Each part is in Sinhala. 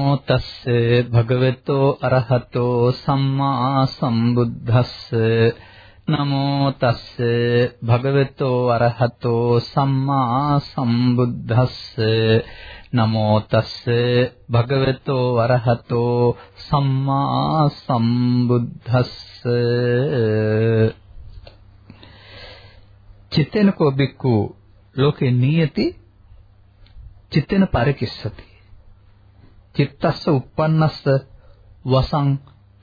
නමෝ තස්ස භගවතෝ අරහතෝ සම්මා සම්බුද්දස්ස. නමෝ තස්ස භගවතෝ අරහතෝ සම්මා සම්බුද්දස්ස. නමෝ තස්ස භගවතෝ අරහතෝ සම්මා සම්බුද්දස්ස. චිත්තේන කෝ බික්කු ලෝකේ නියති චිත්තේන පරිකිස්සති. චිත්තස්ස uppannස්ස වසං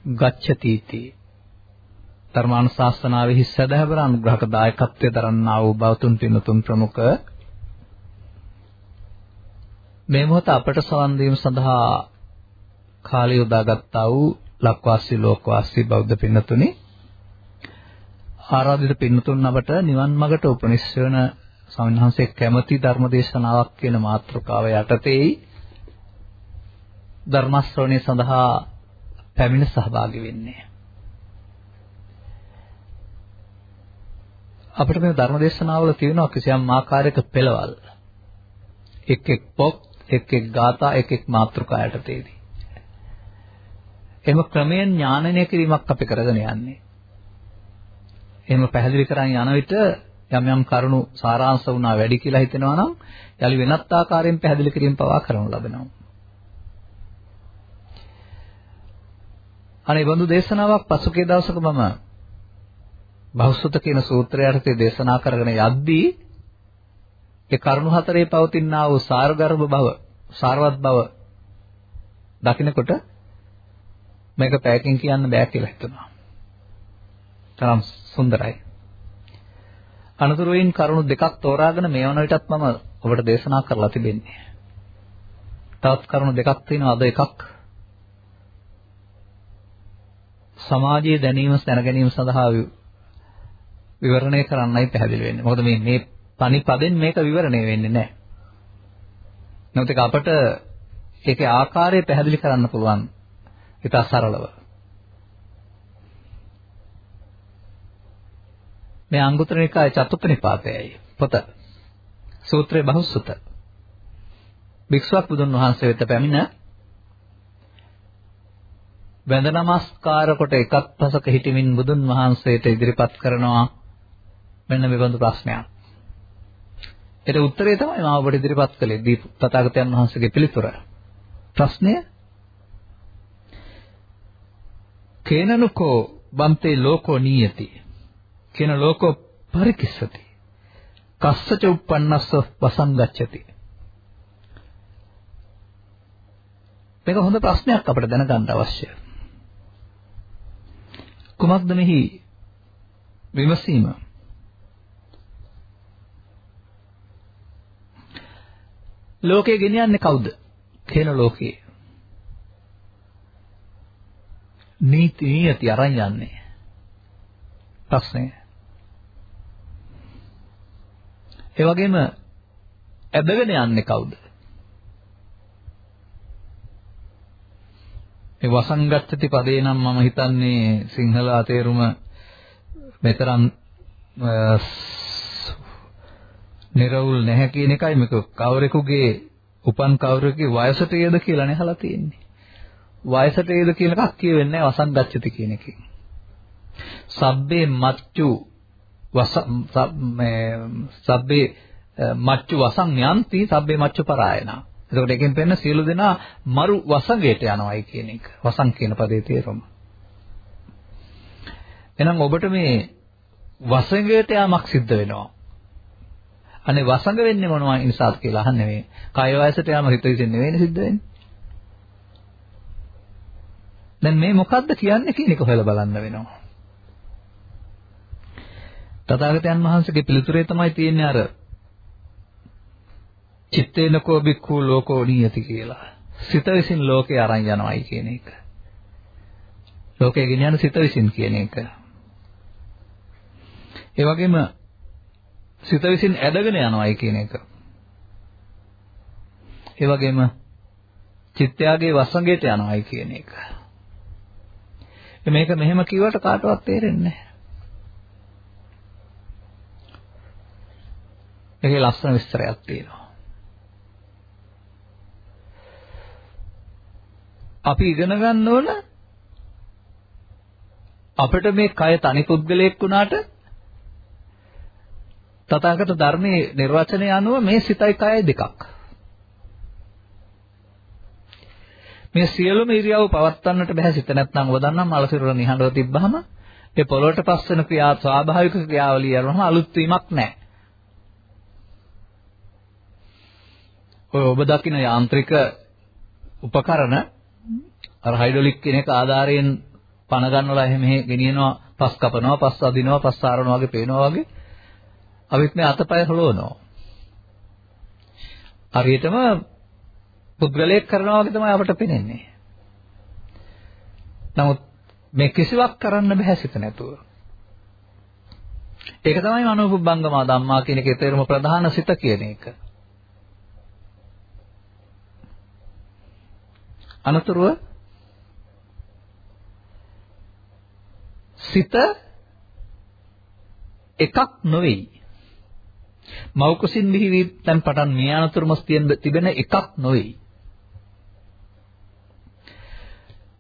ගච්ඡති තී ධර්මානුශාසනාවෙහි සදහවර අනුග්‍රහක දායකත්වයේ දරන්නා වූ බවතුන් පින්තුන් ප්‍රමුඛ මේ මොහොත අපට සවන් දීම සඳහා කාලය යොදාගත්තා වූ ලක්වාසී ලෝකවාසී බෞද්ධ පින්නතුනි ආරාධිත පින්නතුන් අපට නිවන් මඟට උපනිශ්‍රවන ස්වාමීන් කැමැති ධර්ම දේශනාවක් කියන මාතෘකාව යටතේයි ධර්ම ශ්‍රවණය සඳහා පැමිණ සහභාගී වෙන්නේ. අපිට මේ ධර්ම දේශනාවල තියෙනවා කිසියම් ආකාරයක පෙළවල්. එක් එක් පොත්, එක් එක් ගාථා, එක් එක් මාතෘකා යටතේදී. එහෙම ක්‍රමයෙන් ඥානනය කිරීමක් අපි කරගෙන යන්නේ. එහෙම පැහැදිලි කරන් යන විට යම් යම් කරුණු සාරාංශ වුණා වැඩි කියලා හිතෙනවා නම් යලි වෙනත් ආකාරයෙන් පැහැදිලි කිරීම පවා කරනු ලබනවා. අනේ බඳු දේශනාවක් පසුගිය දවසක මම බහුසුත කියන සූත්‍රය යටතේ දේශනා කරගෙන යද්දී ඒ කරුණු හතරේ පවතිනා වූ සාරගර්භ බව, සාරවත් බව දකිනකොට මේක පැයකින් කියන්න බෑ කියලා හිතුණා. තරම් සුන්දරයි. අනතුරුවෙන් කරුණු දෙකක් තෝරාගෙන මේ වන විටත් මම ඔබට දේශනා කරලා තිබෙන්නේ. තවත් කරුණු දෙකක් තියෙනවා අද එකක් සමාජයේ දැනීම දැන ගැනීම සඳහා විවරණය කරන්නයි පැහැදිලි වෙන්නේ. මොකද මේ මේ පණිපදෙන් මේක විවරණය වෙන්නේ නැහැ. නැවත අපට ඒකේ ආකාරය පැහැදිලි කරන්න පුළුවන්. ඒක සරලව. මේ අංගුත්තර නිකායේ චතුත්ථ නිපාතයයි පොත. සූත්‍රයේ බහුසුත. භික්ෂුවක් බුදුන් වහන්සේ වෙත පැමිණ වැඳ නමස්කාර කොට එකත් පසක හිටමින් බුදුන් වහන්සේට ඉදිරිපත් කරනවා මෙන්න මේ බඳු ප්‍රශ්නයක්. ඒට උත්තරේ තමයි මම ඔබට ඉදිරිපත් කළේ දීප තථාගතයන් වහන්සේගේ පිළිතුර. ප්‍රශ්නය කේනනුකෝ බම්තේ ලෝකෝ නීයති. කේන ලෝකෝ පරිකිස්සති. කස්සච උප්පන්නස්ස වසංගච්ඡති. මේක හොඳ ප්‍රශ්නයක් අපිට දැනගන්න අවශ්‍යයි. කුමක්ද මෙහි විමසීම? ලෝකේ ගෙනියන්නේ කවුද? කියන ලෝකේ. නීති නියති අරන් යන්නේ. ප්‍රශ්නය. ඒ වගේම ඇදගෙන යන්නේ කවුද? මේ වසංගච්ඡති පදේ නම් මම හිතන්නේ සිංහල තේරුම මෙතරම් නිර්වුල් නැහැ කියන එකයි මේක කවරෙකුගේ උපන් කවරෙකුගේ වයසට යද කියලා නහලා තියෙන්නේ. වයසට යද කියන එකක් කියවෙන්නේ නැහැ වසංගච්ඡති කියන එකෙන්. සබ්බේ මච්චු වස මේ සබ්බේ මච්චු වසං යන්ති සබ්බේ මච්චු පරායනා එතකොට එකෙන් පෙන්න සියලු දෙනා මරු වසඟයට යනවායි කියන එක. වසං කියන පදේ තේරුම. එහෙනම් ඔබට මේ වසඟයට යාමක් සිද්ධ වෙනවා. අනේ වසඟ වෙන්නේ මොනවා නිසාද කියලා අහන්නේ මේ. කාය වයසට යාම හිත විසින් නෙවෙයිනේ සිද්ධ වෙන්නේ. දැන් මේ මොකද්ද කියන්නේ කියන එක හොයලා බලන්න වෙනවා. තථාගතයන් වහන්සේගේ පිළිතුරේ තමයි තියෙන්නේ අර චිත්තේනකෝ බික්ඛු ලෝකෝ නියති කියලා. සිත විසින් ලෝකේ අරන් යනවායි කියන එක. ලෝකේ ගෙන සිත විසින් කියන එක. ඒ වගේම සිත විසින් ඇදගෙන යනවායි කියන එක. ඒ වගේම චිත්තයාගේ වසඟයට යනවායි කියන එක. මේක මෙහෙම කිව්වට කාටවත් තේරෙන්නේ නැහැ. ඒකේ ලස්සන විස්තරයක් තියෙනවා. අපි ඉගෙන ගන්න ඕන අපිට මේ කය තනි පුද්ගලයෙක් වුණාට තථාගත ධර්මයේ නිර්වචනය අනුව මේ සිතයි කයයි දෙකක්. මේ සියලුම ඉරියව් පවත්වන්නට බෑ සිත නැත්නම් වදන්නම් මලසිරුර නිහඬව තිබ්බහම ඒ පොළොවට පස් වෙන ක්‍රියා ස්වාභාවික ක්‍රියාවලිය යනවාම අලුත් වීමක් නැහැ. ඔය ඔබ දකින යාන්ත්‍රික උපකරණ අර හයිඩ්‍රොලික් කියන එක ආධාරයෙන් පණ ගන්නවලා එහෙම ගෙනියනවා පස් කපනවා පස් අදිනවා පස් සාරනවා වගේ පේනවා වගේ අපිත් මේ අතපය හලවනවා. හරියටම පුද්ගලයෙක් කරනවා වගේ තමයි අපට පේන්නේ. නමුත් මේ කිසිවක් කරන්න බෑ සිත නැතුව. ඒක තමයි මනෝපුබ්බංගම ධම්මා කියන එකේ තේරුම ප්‍රධාන සිත කියන එක. අනතුරුව සිත එකක් නොවේයි. මෞකසින් දිවි තැන් පටන් මේ අනතුරුම තිබෙන එකක් නොවේයි.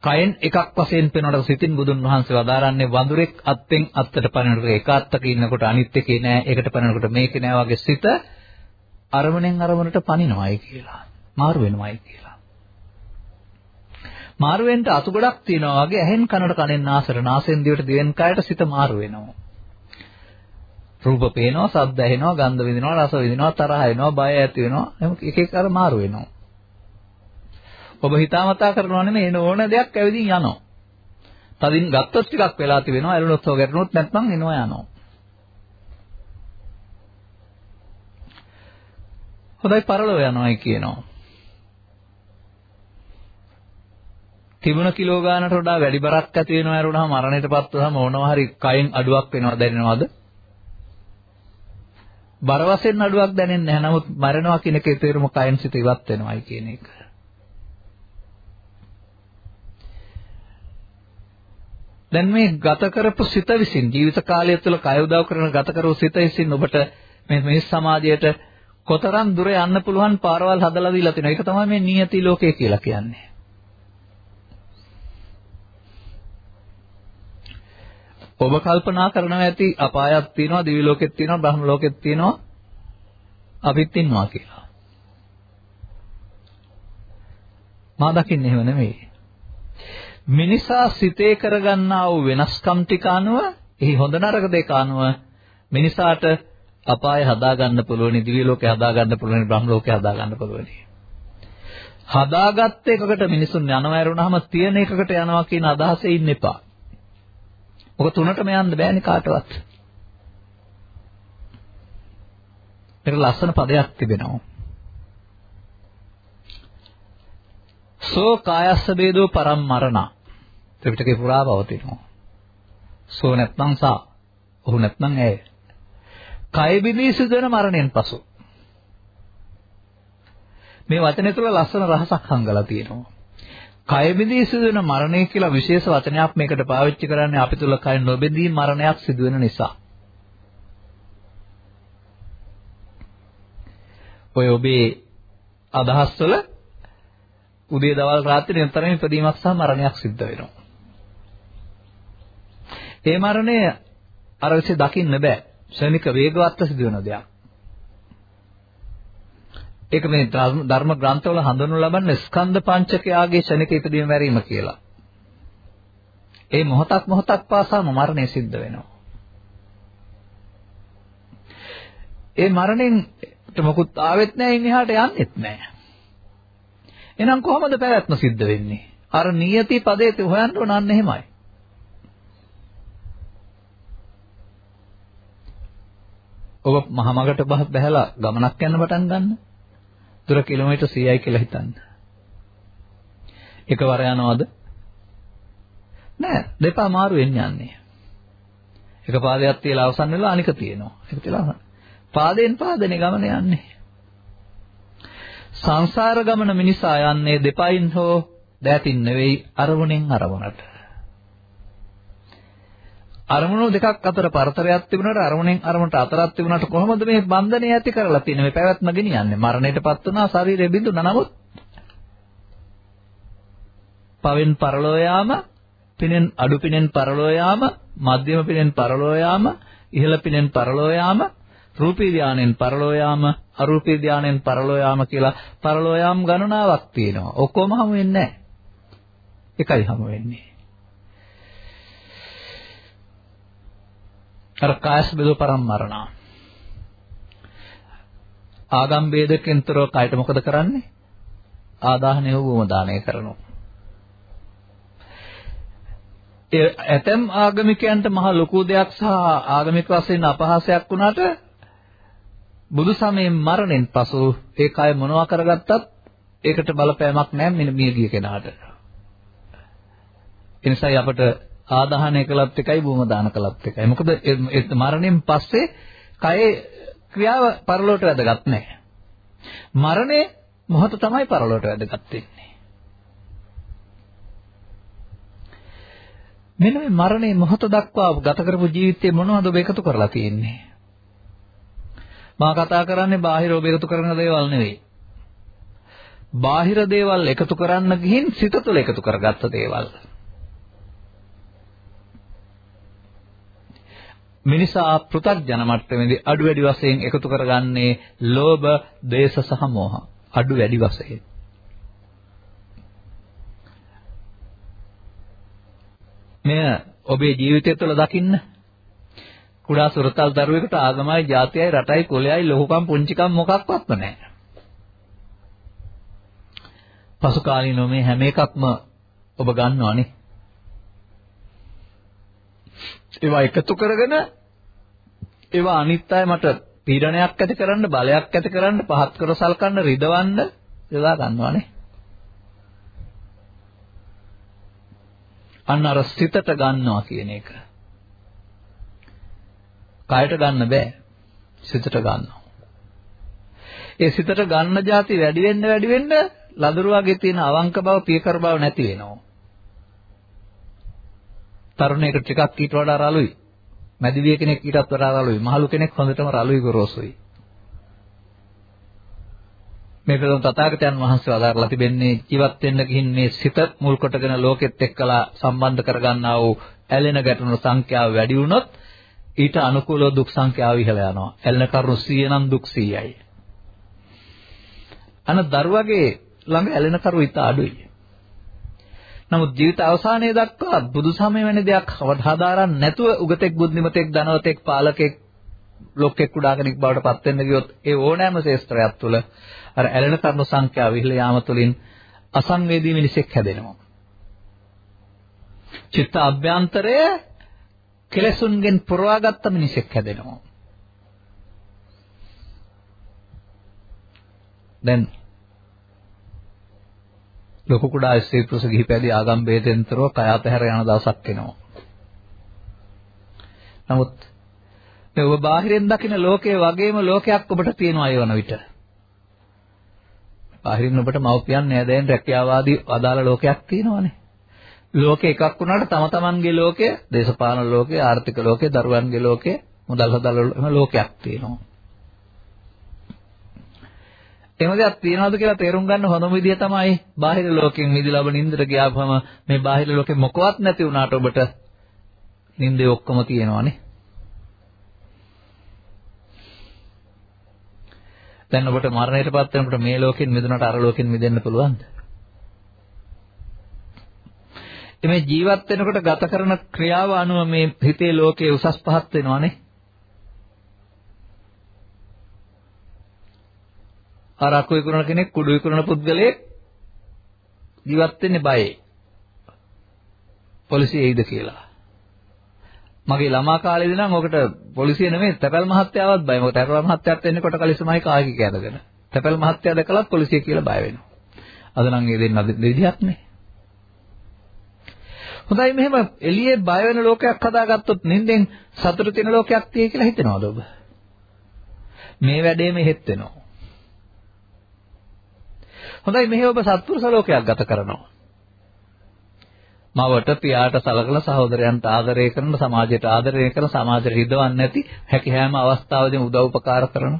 කයෙන් එකක් වශයෙන් පෙනෙනකොට සිතින් බුදුන් වහන්සේ වදාරන්නේ වඳුරෙක් අත්ෙන් අත්තට පනිනකොට එක අත්තක ඉන්නකොට අනිත් එකේ නෑ ඒකට පනිනකොට මේකේ නෑ වගේ සිත අරමුණෙන් අරමුණට පනිනවයි කියලා මාරු වෙනවයි කියලා මාරු වෙන්න අතු ගොඩක් තියෙනවා වගේ ඇහෙන් කනට කනෙන් නාසයට නාසයෙන් දිවට දිවෙන් කයට සිත මාරු වෙනවා රූප පේනවා ශබ්ද ඇහෙනවා ගන්ධ විඳිනවා රස විඳිනවා තරහ එනවා බය ඇති වෙනවා එක එක අර මාරු වෙනවා ඔබ හිතාමතා කරනවා නෙමෙයි එන ඕන දෙයක් ඇවිදින් යනවා. තදින් ගත්තොත් ටිකක් වෙලා තිබෙනවා ඇලුනොත් හො ගැටුනොත් නැත්නම් එනවා යනවා. හොඳයි පරලෝ යනවායි කියනවා. තිබුණ කිලෝ ගානට වඩා වැඩි බරක් ඇති වෙනවා ඇරුණාම මරණයටපත් වුනහම මොනවා හරි කයින් අඩුවක් වෙනවා දැනෙනවද? බර වශයෙන් අඩුවක් දැනෙන්නේ නැහැ. නමුත් මරණවා කියන එකේ තේරුම කයින් සිත ඉවත් වෙනවායි කියන එක. දැන් මේ ගත කරපු සිත විසින් ජීවිත කාලය තුළ කය උදව් කරන ගත කරපු සිත විසින් ඔබට මේ මේ සමාජයට කොතරම් දුර යන්න පුළුවන් පාරවල් හදලා දීලා තිනවා. ඒක තමයි මේ නියති ලෝකය කියලා කියන්නේ. ඔබ කල්පනා කරනවා ඇති අපායක් තියෙනවා, දිවි ලෝකෙත් තියෙනවා, බ්‍රහ්ම ලෝකෙත් තියෙනවා. අපිත් ඉන්නවා කියලා. මා දකින්නේ එහෙම නෙමෙයි. මිනිසා සිතේ කරගන්නා වූ වෙනස්කම් ටික අනුව, එහි හොඳ නරක දෙක අනුව මිනිසාට අපාය හදාගන්න පුළුවන්, දිව්‍ය ලෝකේ හදාගන්න පුළුවන්, බ්‍රහ්ම ලෝකේ හදාගන්න පුළුවන්. හදාගත්ත එකකට මිනිසුන් යනවා ඇරුණාම තියෙන එකකට යනවා කියන අදහසේ ඉන්න එපා. ඔක තුනටම යන්න බෑනේ කාටවත්. ඒක ලස්සන පදයක් තිබෙනවා. සෝ කායස්ස වේදෝ පරම්මරණ ත්‍රිපිටකේ පුරා පවතිනවා. සෝ නැත්නම් සා. ඔහු නැත්නම් ඇය. කය බිඳී සිදුවන මරණයෙන් පසු. මේ වචනේ තුල ලස්සන රහසක් හංගලා තියෙනවා. කය බිඳී සිදුවන මරණය කියලා විශේෂ වචනයක් මේකට පාවිච්චි කරන්නේ අපි තුල කය නොබෙදී මරණයක් සිදුවෙන නිසා. ඔය ඔබේ අදහස් වල උදේ දවල් රාත්‍රී නිතරම ඉදීමක් සහ මරණයක් සිද්ධ වෙනවා. ඒ මරණය අර විශ්ේ දකින්න බෑ. ශනික වේගවත්ව සිදුවෙන දෙයක්. ඒක මේ ධර්ම ග්‍රන්ථවල හඳුන්වනු ලබන්නේ ස්කන්ධ පංචකයාගේ ශනික ඉදීම මැරීම කියලා. ඒ මොහොතක් මොහොතක් පාසාම මරණය සිද්ධ වෙනවා. ඒ මරණයෙන් මොකුත් ආවෙත් නැහැ ඉන්නහාට යන්නෙත් නැහැ. එහෙනම් කොහොමද පැවැත්ම සිද්ධ වෙන්නේ? අර නියති පදේ හොයන්න ඕන අන්න එහෙමයි. ඔබ මහමගට බහැලා ගමනක් යන්න පටන් ගන්න. දුර කිලෝමීටර් 100යි කියලා හිතන්න. එකවර යනවද? නෑ, දෙපා මාරු වෙන්නේ යන්නේ. එක පාදයක් තියලා අවසන් වෙලා අනික තියෙනවා. ඒක තියලා පාදයෙන් පාදනේ ගමන යන්නේ. සංසාර ගමන මිනිසා යන්නේ දෙපයින් හෝ දෑතින් නෙවෙයි අරමුණෙන් අරමුණට. අරමුණු දෙකක් අතර පරතරයක් තිබුණාට අරමුණෙන් අරමුණට අතරක් තිබුණාට කොහොමද මේ බන්ධනය ඇති කරලා තියෙන්නේ මේ පැවැත්ම ගෙනියන්නේ මරණයටපත් වුණා ශරීරය බිඳුණා නමුත් පවෙන් පරලෝ යාම, පිනෙන් අඩු පිනෙන් පරලෝ යාම, මධ්‍යම පිනෙන් පරලෝ යාම, ඉහළ පිනෙන් පරලෝ යාම, රූපී ධානයෙන් පරලෝ යාම, අරූපී ධානයෙන් පරලෝ යාම කියලා පරලෝ යාම් ගණනාවක් තියෙනවා. ඔක්කොම හමු වෙන්නේ නැහැ. එකයි හමු වෙන්නේ. අර කායස් බෙදෝ පරම්මරණ. ආගම් ભેදකෙන්තරව කයට මොකද කරන්නේ? ආදාහනය වූම දානය කරනවා. ඒ ඇතම් ආගමිකයන්ට මහ ලොකු දෙයක් සහ ආගමික වශයෙන් අපහාසයක් වුණාට බුදු සමයෙන් මරණයෙන් පසු ඒ කය මොනවා කරගත්තත් ඒකට බලපෑමක් නැහැ මෙන්න මිය ගිය කෙනාට. ඒ නිසායි අපට ආදාහනය කළත් එකයි භූම දාන කළත් එකයි. මොකද මරණයෙන් පස්සේ කයේ ක්‍රියාව පරලෝට වැදගත් නැහැ. මරණය මොහොත තමයි පරලෝට වැදගත් වෙන්නේ. මෙන්න මේ මරණේ මොහොත දක්වා ගත කරපු ජීවිතේ මොනවද ඔබ එකතු කරලා තියෙන්නේ? මා කතා කරන්නේ බාහිර ඔබ එකතු කරන දේවල් නෙවෙයි. බාහිර දේවල් එකතු කරන්න ගිහින් සිත තුළ එකතු කරගත්ත දේවල්. මිනිසා පෘථග්ජන මට්ටමේදී අඩු වැඩි වශයෙන් එකතු කරගන්නේ ලෝභ, දේශ සහ මෝහ. අඩු වැඩි වශයෙන්. මෙය ඔබේ ජීවිතය තුළ දකින්න කුඩා සුරතල් දරුවෙකුට ආගමයි ජාතියයි රටයි කුලයයි ලොහුකම් පුංචිකම් මොකක්වත්ම නැහැ. පසු කාලීනව මේ හැම එකක්ම ඔබ ගන්නවනේ. ඒවා එකතු කරගෙන ඒවා අනිත් අය මට පීඩනයක් ඇති කරන්න බලයක් ඇති කරන්න පහත් කර සලකන්න රිදවන්න යොදා ගන්නවානේ. අන්න අර සිතට ගන්නවා කියන එක. කයට ගන්න බෑ. සිතට ගන්නවා. ඒ සිතට ගන්න જાති වැඩි වෙන්න වැඩි වෙන්න ලදරුවාගේ තියෙන අවංක බව පියකර බව නැති වෙනවා. තරුණයෙකුට ටිකක් ඊට වඩා රළුයි. මැදිවිය කෙනෙක් ඊටත් වඩා රළුයි. මහලු කෙනෙක් හොඳටම රළුයි ගොරෝසුයි. මේ පිළිබඳව තථාගතයන් වහන්සේ වදාරලා තිබෙන්නේ ජීවත් වෙන්න ගිහින් මේ සිත මුල් කොටගෙන ලෝකෙත් එක්කලා සම්බන්ධ කරගන්නා වූ ඇලෙන ගැටුණු සංඛ්‍යාව වැඩි වුණොත් ඊට අනුකූලව දුක් සංඛ්‍යාව ඉහළ යනවා. ඇලෙන කරුණු 100 නම් දුක් 100යි. අන දරුවගේ ළඟ ඇලෙන කරුණු ඉත අඩුයි. නමුත් ජීවිත අවසානයේ දක්වා බුදුසමය වෙන දෙයක් හදාරන්න නැතුව උගතෙක් බුද්ධිමතෙක් ධනවතෙක් පාලකෙක් ලොක්ෙක් කුඩා කෙනෙක් බවට පත් වෙන්න ගියොත් ඒ ඕනෑම ශේස්ත්‍රයක් තුළ අර ඇලෙන කර්ම සංඛ්‍යාව ඉහළ යාම තුළින් අසංවේදී මිනිසෙක් හැදෙනවා. චිත්ත අභ්‍යන්තරය කෙලසුන්ගෙන් පුරවාගත්ත මිනිසෙක් හැදෙනවා. දැන් ලොකු කුඩා ස්ත්‍රී පුරුෂ ගිහි පැවිදි ආගම් ભેදෙන්තරව කය අතහැර යන දවසක් එනවා. නමුත් මේ ඔබ බාහිරින් දකින ලෝකයේ වගේම ලෝකයක් ඔබට තියෙනවා ඒ වන විට. බාහිරින් ඔබට මව්පියන් නෑදෑයන් රැකියාවාදී අදාළ ලෝකයක් තියෙනවානේ. ලෝකේ එකක් වුණාට තම තමන්ගේ ලෝකය, දේශපාලන ලෝකය, ආර්ථික ලෝකය, දරුවන්ගේ ලෝකය, මුදල් හදල ලෝකයක් තියෙනවා. එහෙම දෙයක් තියනවද කියලා තේරුම් ගන්න හොඳම විදිය තමයි බාහිර ලෝකෙන් මිදලා ඔබ නින්දට ගියාම මේ බාහිර ලෝකෙ මොකවත් නැති වුණාට ඔබට නින්දේ ඔක්කොම තියෙනවානේ. දැන් ඔබට මරණයටපත් වෙනකොට මේ ලෝකෙන් මිදුණාට අර ලෝකෙන් මිදෙන්න පුළුවන්ද? මේ ජීවත් වෙනකොට ගත කරන ක්‍රියාව අනුව මේ හිතේ ලෝකයේ උසස් පහත් වෙනවානේ. අර අකු විකුණන කෙනෙක් කුඩු විකුණන පුද්ගලයෙක් ජීවත් වෙන්නේ බයේ. පොලිසිය එයිද කියලා. මගේ ළමා කාලේදී නම් ඔකට පොලිසිය නෙමෙයි තැපැල් මහත්තයාවත් බයයි. මොකද තැපැල් මහත්තයාත් එන්නේ කොට කලිසමයි කායික කැදගෙන. තැපැල් මහත්තයා දැකලත් පොලිසිය කියලා බය වෙනවා. අද නම් ඒ දෙන්න දෙවිදියක් නේ. හොඳයි මෙහෙම එළියේ බය වෙන ලෝකයක් හදාගත්තොත් නින්දෙන් සතුට තියෙන ලෝකයක් තියෙයි කියලා හිතනවද ඔබ? මේ වැඩේම හෙත් වෙනවා. හොඳයි මෙහි ඔබ සත්පුරුෂ ලෝකයක් ගත කරනවා. මවට පියාට සලකලා සහෝදරයන්ට ආදරය කරන සමාජයට ආදරය කරන සමාජයට හිතවන්නේ නැති හැකි හැම අවස්ථාවකදීම උදව් උපකාර කරන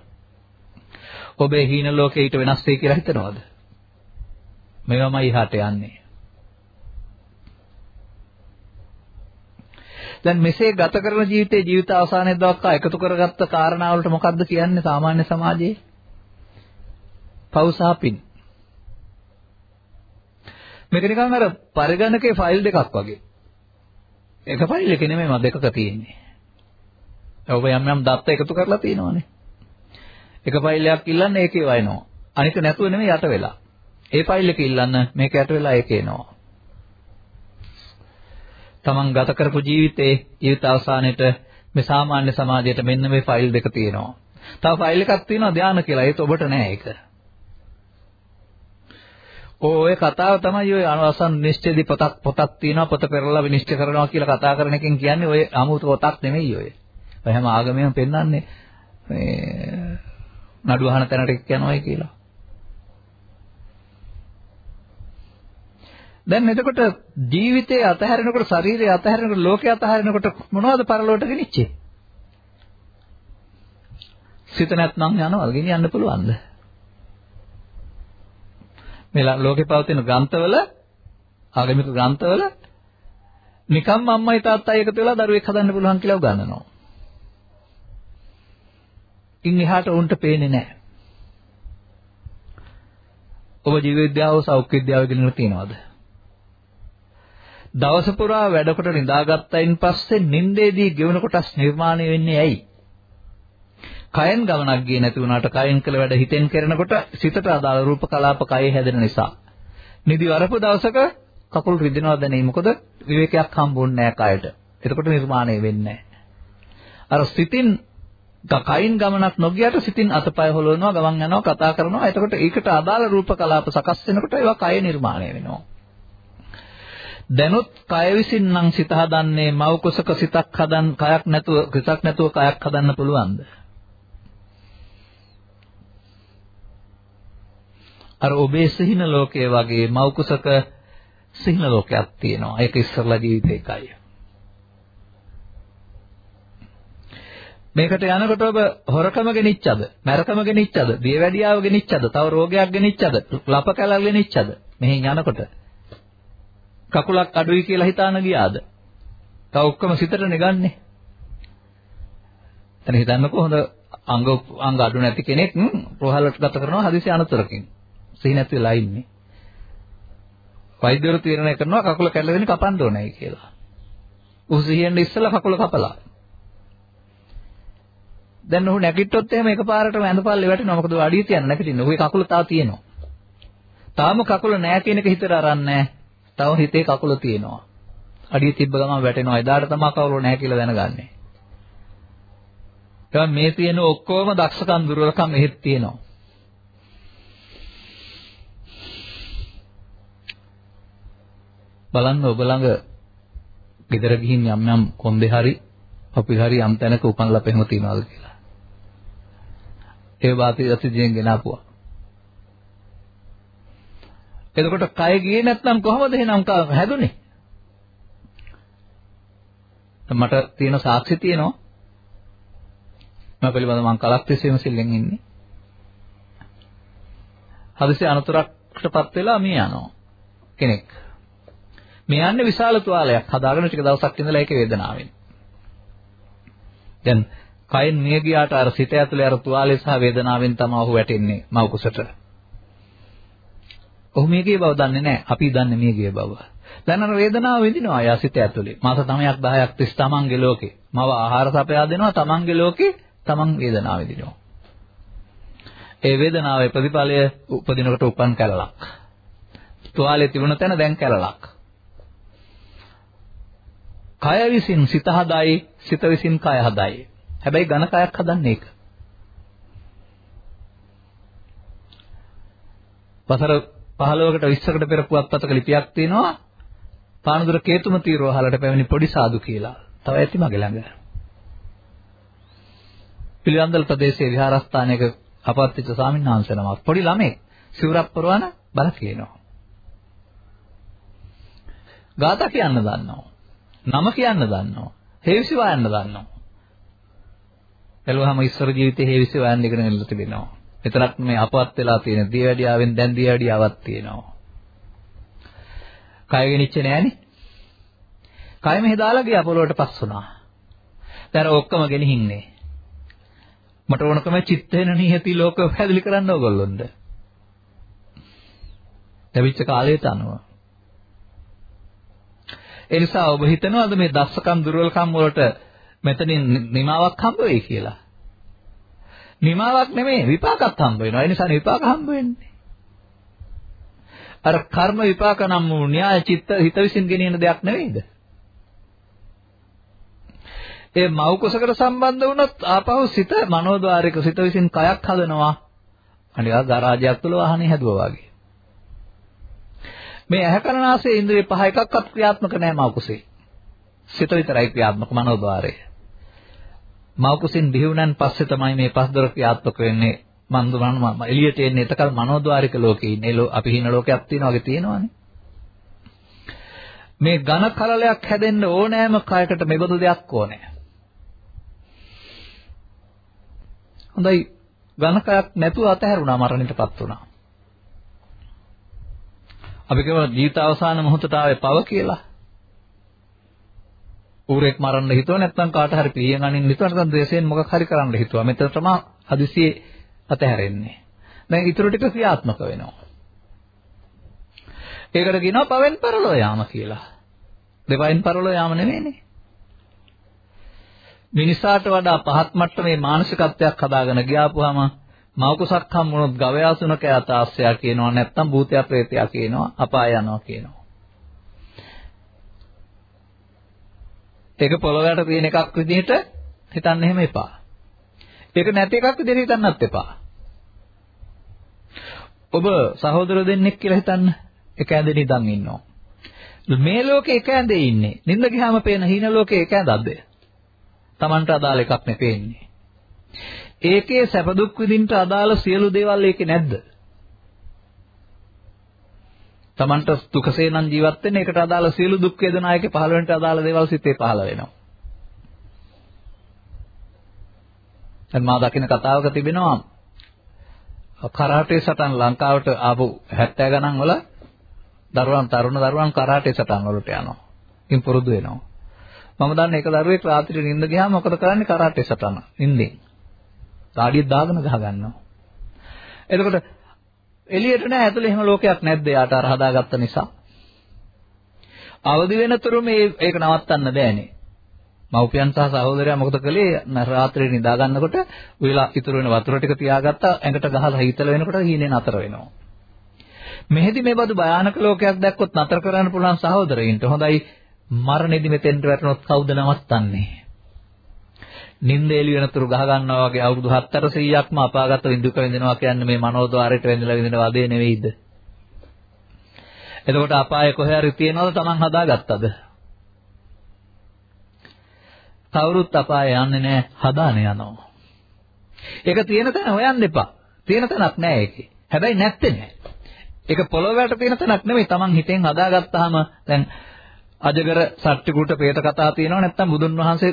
ඔබේ හීන ලෝකේ ඊට වෙනස් වෙයි කියලා හිතනවද? මේවමයි හට යන්නේ. දැන් මෙසේ ගත කරන ජීවිතේ ජීවිත අවසානයේ දක්වා එකතු කරගත්ත කාරණාවලට මොකද්ද කියන්නේ සාමාන්‍ය සමාජයේ? පව් සහ පින්. මේක නිකන් අර පරිගණකේ ෆයිල් දෙකක් වගේ. එක ෆයිල් එකේ නෙමෙයි මම දෙකක තියෙන්නේ. ඔබ යම් යම් දත්ත එකතු කරලා තියෙනවානේ. එක ෆයිල් එකක් ඉල්ලන්න ඒකේ වයනවා. අනික නැතුව නෙමෙයි යට වෙලා. ඒ ෆයිල් එක ඉල්ලන්න මේක යට වෙලා ඒකේ එනවා. තමන් ගත කරපු ජීවිතේ ජීවිත අවසානයේට මේ සාමාන්‍ය සමාජයට මෙන්න මේ ෆයිල් දෙක තියෙනවා. තව ෆයිල් එකක් තියෙනවා ධානය කියලා. ඒක ඔබට නෑ ඒක. ඔය කතාව තමයි ඔය අනවසන් නිශ්චයදී පොතක් පොතක් තියෙනවා පොත පෙරලා විනිශ්චය කරනවා කියලා කතා කරන එකෙන් කියන්නේ ඔය අමුතු පොතක් නෙමෙයි ඔය. ඔය හැම ආගමෙම පෙන්වන්නේ මේ නඩු අහන තැනට යනවායි කියලා. දැන් එතකොට ජීවිතේ අතහැරෙනකොට ශරීරය අතහැරෙනකොට ලෝකේ අතහැරෙනකොට මොනවද පරලෝට ගෙනිච්චේ? සිත නැත්නම් යනවා ගෙනියන්න පුළුවන්ද? මේ ලෝකේ පවතින ග්‍රන්ථවල ආගමික ග්‍රන්ථවල නිකම්ම අම්මයි තාත්තයි එකතු වෙලා දරුවෙක් හදන්න පුළුවන් කියලා උගන්වනවා. ඉන් එහාට උන්ට පේන්නේ නැහැ. ඔබ ජීව විද්‍යාව සෞඛ්‍ය විද්‍යාව ඉගෙනගෙන තියෙනවද? දවස පුරා වැඩ කොට නිදාගත්තයින් පස්සේ නිින්දේදී ගෙවන කොටස් නිර්මාණය වෙන්නේ ඇයි? කයෙන් ගමනක් ගියේ නැති වුණාට කයෙන් කළ වැඩ හිතෙන් කරනකොට සිතට අදාළ රූප කලාප කයේ හැදෙන නිසා. නිදි වරපු දවසක කකුල් රිදෙනවද නේ මොකද විවේකයක් හම්බුන්නේ නැහැ කයට. එතකොට නිර්මාණය වෙන්නේ අර සිතින් කයින් ගමනක් නොගියට සිතින් අතපය හොලවනවා ගමන් යනවා කතා කරනවා එතකොට ඒකට අදාළ රූප කලාප සකස් වෙනකොට ඒවා කය නිර්මාණය වෙනවා දැනුත් කය විසින් නම් සිත හදන්නේ මව කුසක සිතක් හදන් කයක් නැතුව සිතක් නැතුව කයක් හදන්න පුළුවන්ද? අර ඔබේ සිහින ලෝකයේ වගේ මව කුසක සිහින ලෝකයක් තියෙනවා. ඒක ඉස්සරලා ජීවිතේකයි. මේකට යනකොට ඔබ හොරකම ගෙනිච්චද? මරකම ගෙනිච්චද? දියවැඩියාව ගෙනිච්චද? තව රෝගයක් ගෙනිච්චද? ලප කැලල් ගෙනිච්චද? මෙහෙන් යනකොට කකුලක් අඩුයි කියලා හිතාන ගියාද? තව ඔක්කොම සිතටනේ ගන්නෙ. එතන හිතන්නකෝ හොඳ අංග අංග අඩු නැති කෙනෙක් රෝහලට ගත කරනවා හදිසි අනතුරකින්. සිහි නැති වෙලා ඉන්නේ. වෛද්‍යවරු තීරණය කරනවා කකුල කැඩලා කපන්න ඕනයි කියලා. උහු සිහියෙන් ඉස්සලා කකුල කපලා. දැන් ඔහු නැගිට්ටොත් එහෙම එකපාරටම ඇඳපල්ලේ වැටෙනවා. මොකද අඩිය තියන්න නැගිටින්න. ඔහුගේ කකුල තාම තියෙනවා. තාම කකුල නැහැ කියන එක හිතට අරන් නැහැ. තව හිතේ කකුල තියෙනවා. අඩිය තිබ්බ ගමන් වැටෙනවා. එදාට තමයි කකුල නැහැ කියලා දැනගන්නේ. ඒවා මේ තියෙන ඔක්කොම දක්ෂකම් දුර්වලකම් එහෙත් තියෙනවා. බලන්න ඔබ ළඟ ගෙදර ගිහින් යම් යම් කොන්දේ හරි අපි හරි යම් තැනක උපන් ලපෙම තියනවාද කියලා. ඒ වාති අතිජයෙන් ගෙනාපුවා. එතකොට කය ගියේ නැත්නම් කොහොමද එහෙනම් හැදුනේ? මට තියෙන සාක්ෂි තියෙනවා. මම පිළිබඳව මම කලක් තිස්සේම සිල්ලෙන් ඉන්නේ. හදිසි අනතුරකටපත් වෙලා මිය යනවා කෙනෙක්. මේ යන්නේ විශාල තුවාලයක් හදාගෙන ටික දවසක් ඉඳලා ඒකේ වේදනාවෙන්. දැන් කයින් මිය ගියාට අර සිත ඇතුලේ අර තුවාලය සහ වේදනාවෙන් තමයි ඔහු වැටෙන්නේ මව කුසට. ඔහු මේ ගිය බව දන්නේ නැහැ. අපි දන්නේ මේ ගිය බව. දැන් අර වේදනාව විඳිනවා යා සිත ඇතුලේ. මාස 9ක් 10ක් තිස් තමන්ගේ ලෝකේ. මව ආහාර සපයා දෙනවා තමන්ගේ ලෝකේ තමන් වේදනාව විඳිනවා. ඒ වේදනාවේ ප්‍රතිඵලය උපදිනකොට උපන් කැලලක්. තුවාලේ තිබුණ තැන දැන් කැලලක්. කය විසින් සිත හදයි, සිත විසින් කය හදයි. හැබැයි ඝන කයක් හදන්නේ ඒක. වසර 15කට 20කට පෙර පුවත්පතක ලිපියක් තියෙනවා පානදුර කේතුම තීරෝහලට පැමිණි පොඩි සාදු කියලා. තව ඇති මගේ ළඟ. පිළිවන්දල් ප්‍රදේශයේ විහාරස්ථානයක අපත්‍ත්‍ච ස්වාමීන් වහන්සේ නමක් පොඩි ළමෙක් සිවුරක් පරවන බල කියනවා. ගාථා කියන්න දන්නවා. නම කියන්න දන්නවා. හේවිසි වයන්න දන්නවා. එළුවහම ඉස්සර ජීවිතේ හේවිසි වයන්න ඉගෙන ගන්න තිබෙනවා. එතරක් මේ අපවත් වෙලා තියෙන දියවැඩියාවෙන් දැන් දියවැඩියාවක් තියෙනවා. කය ගෙනිච්චේ නෑනේ. කය මෙහෙ දාලා ගියා පොළොවට පස් වුණා. දැන් ඔක්කොම ගෙනihinන්නේ. මට ඕනකම චිත්තේන නිහති ලෝක පැහැදිලි කරන්න ඕගොල්ලොන්ට. ලැබිච්ච කාලයට අනුව. ඒ නිසා ඔබ හිතනවාද මේ දස්සකම් දුර්වලකම් වලට මෙතනින් නිමාවක් හම්බ වෙයි කියලා? නිමාවක් නෙමෙයි විපාකත් හම්බ වෙනවා. ඒ නිසා විපාක හම්බ වෙන්නේ. අර කර්ම විපාක නම් වූ න්‍යාය චිත්ත හිත විසින් ගෙනියන දෙයක් නෙවෙයිද? ඒ මව් කුසකට සම්බන්ධ වුණොත් ආපහු සිත මනෝද්වාරික සිත විසින් කයක් හදනවා. අනික ගරාජයක් තුල වාහනේ හැදුවා වගේ. මේ ඇහැ කන නාසය ඉන්ද්‍රිය පහ එකක්වත් ක්‍රියාත්මක නැහැ මව් කුසේ. සිත විතරයි ක්‍රියාත්මක මනෝද්වාරය. මව් කුසින් බිහිවුණන් පස්සේ තමයි මේ පස් දොර ක්‍රියාත්මක වෙන්නේ. මන්ද මම එළියට එන්නේ එතකල් මනෝද්වාරික ලෝකේ ඉන්නේ. අපි හින ලෝකයක් තියෙනවා වගේ තියෙනවානේ. මේ ඝන කරලයක් හැදෙන්න ඕනෑම කයකට මෙබඳු දෙයක් ඕනේ. හොඳයි ඝනකයක් නැතුව අතහැරුණා මරණයටපත් වුණා. අපි කියමු ජීවිත අවසාන මොහොතට ආවේ පව කියලා. ඌරෙක් මරන්න හිතුවා නැත්නම් කාට හරි පිළියන් අනින්න හිතුවා නැත්නම් ද්වේෂයෙන් මොකක් හරි කරන්න හිතුවා. මෙතන තමයි හදිසියේ අතහැරෙන්නේ. දැන් ඊටු ටික ක්‍රියාත්මක වෙනවා. ඒකට කියනවා පවෙන් පරලෝ යාම කියලා. දෙපයින් පරලෝ යාම නෙවෙයිනේ. මිනිසාට වඩා පහත් මට්ටමේ මානසිකත්වයක් හදාගෙන ගියාපුවාම මවකුසක් හම්බුනොත් ගවයාසුනක යථාස්‍යය කියනවා නැත්නම් භූතය ප්‍රේතය කියනවා අපාය යනවා කියනවා. ඒක පොළොවට තියෙන එකක් විදිහට හිතන්න එහෙම එපා. ඒක නැති එකක් විදිහට හිතන්නත් එපා. ඔබ සහෝදර දෙන්නෙක් කියලා හිතන්න එක ඇඳේ නිදන් ඉන්නවා. මේ ලෝකේ එක ඇඳේ ඉන්නේ. නිින්ද ගියාම පේන හීන ලෝකේ එක ඇඳක්ද? Tamanට අදාළ එකක් නෙපෙන්නේ. ඒකේ සැප දුක් විඳින්න අදාළ සියලු දේවල් ඒකේ නැද්ද? Tamanට දුකසේ නම් ජීවත් වෙන්න ඒකට අදාළ සියලු දුක් වේදනා ඒකේ පහළ වෙන්නට අදාළ දේවල් සිතේ පහළ වෙනවා. දැන් මා දකින කතාවක තිබෙනවා කරාටේ සටන් ලංකාවට ආපු 70 ගණන් වල දරුවන් තරුණ දරුවන් කරාටේ සටන් වලට යනවා. ඉතින් පුරුදු වෙනවා. මම දන්න එක දරුවෙක් රාත්‍රියේ නිින්ද ගියාම මොකද කරන්නේ කරාටේ සටන. නිින්දෙන්. තාඩිය දාගෙන ගහ ගන්නවා. එතකොට එළියට නෑ ඇතුලේ එහෙම ලෝකයක් නැද්ද යාට අර හදාගත්ත නිසා. අවදි වෙනතුරු මේ ඒක නවත්තන්න බෑනේ. මව්පියන් සහ සහෝදරයා මොකද කළේ රාත්‍රියේ නිදා ගන්නකොට උයලා ඉතුරු වෙන වතුර ටික තියාගත්තා ඇඟට ගහලා හීතල වෙනකොට හීනේ නතර වෙනවා. මෙහෙදි මේ බඳු භයානක ලෝකයක් දැක්කොත් නතර කරන්න පුළුවන් සහෝදරයින්ට හොඳයි මරණෙදි මෙතෙන්ට වැටුණොත් කවුද නවත්තන්නේ? නින්ද එළි වෙනතුරු ගහ ගන්නවා වගේ අවුරුදු 700ක්ම අපාගත විඳුක විඳිනවා කියන්නේ මේ මනෝද්වාරයට වෙන්නලා විඳින වදේ නෙවෙයිද? එතකොට අපාය කොහේ හරි තියනවද Taman හදාගත්තද? කවුරුත් අපාය යන්නේ නැහැ හදාන යනවා. ඒක තියෙන තැන හොයන්න එපා. තියෙන තැනක් නැහැ ඒකේ. හැබැයි නැත්තේ නෑ. ඒක පොළොවට තියෙන තැනක් නෙමෙයි Taman හිතෙන් හදාගත්තාම දැන් අජගර සට්ටිකුට പ്രേත කතා තියෙනවා නැත්නම් බුදුන් වහන්සේ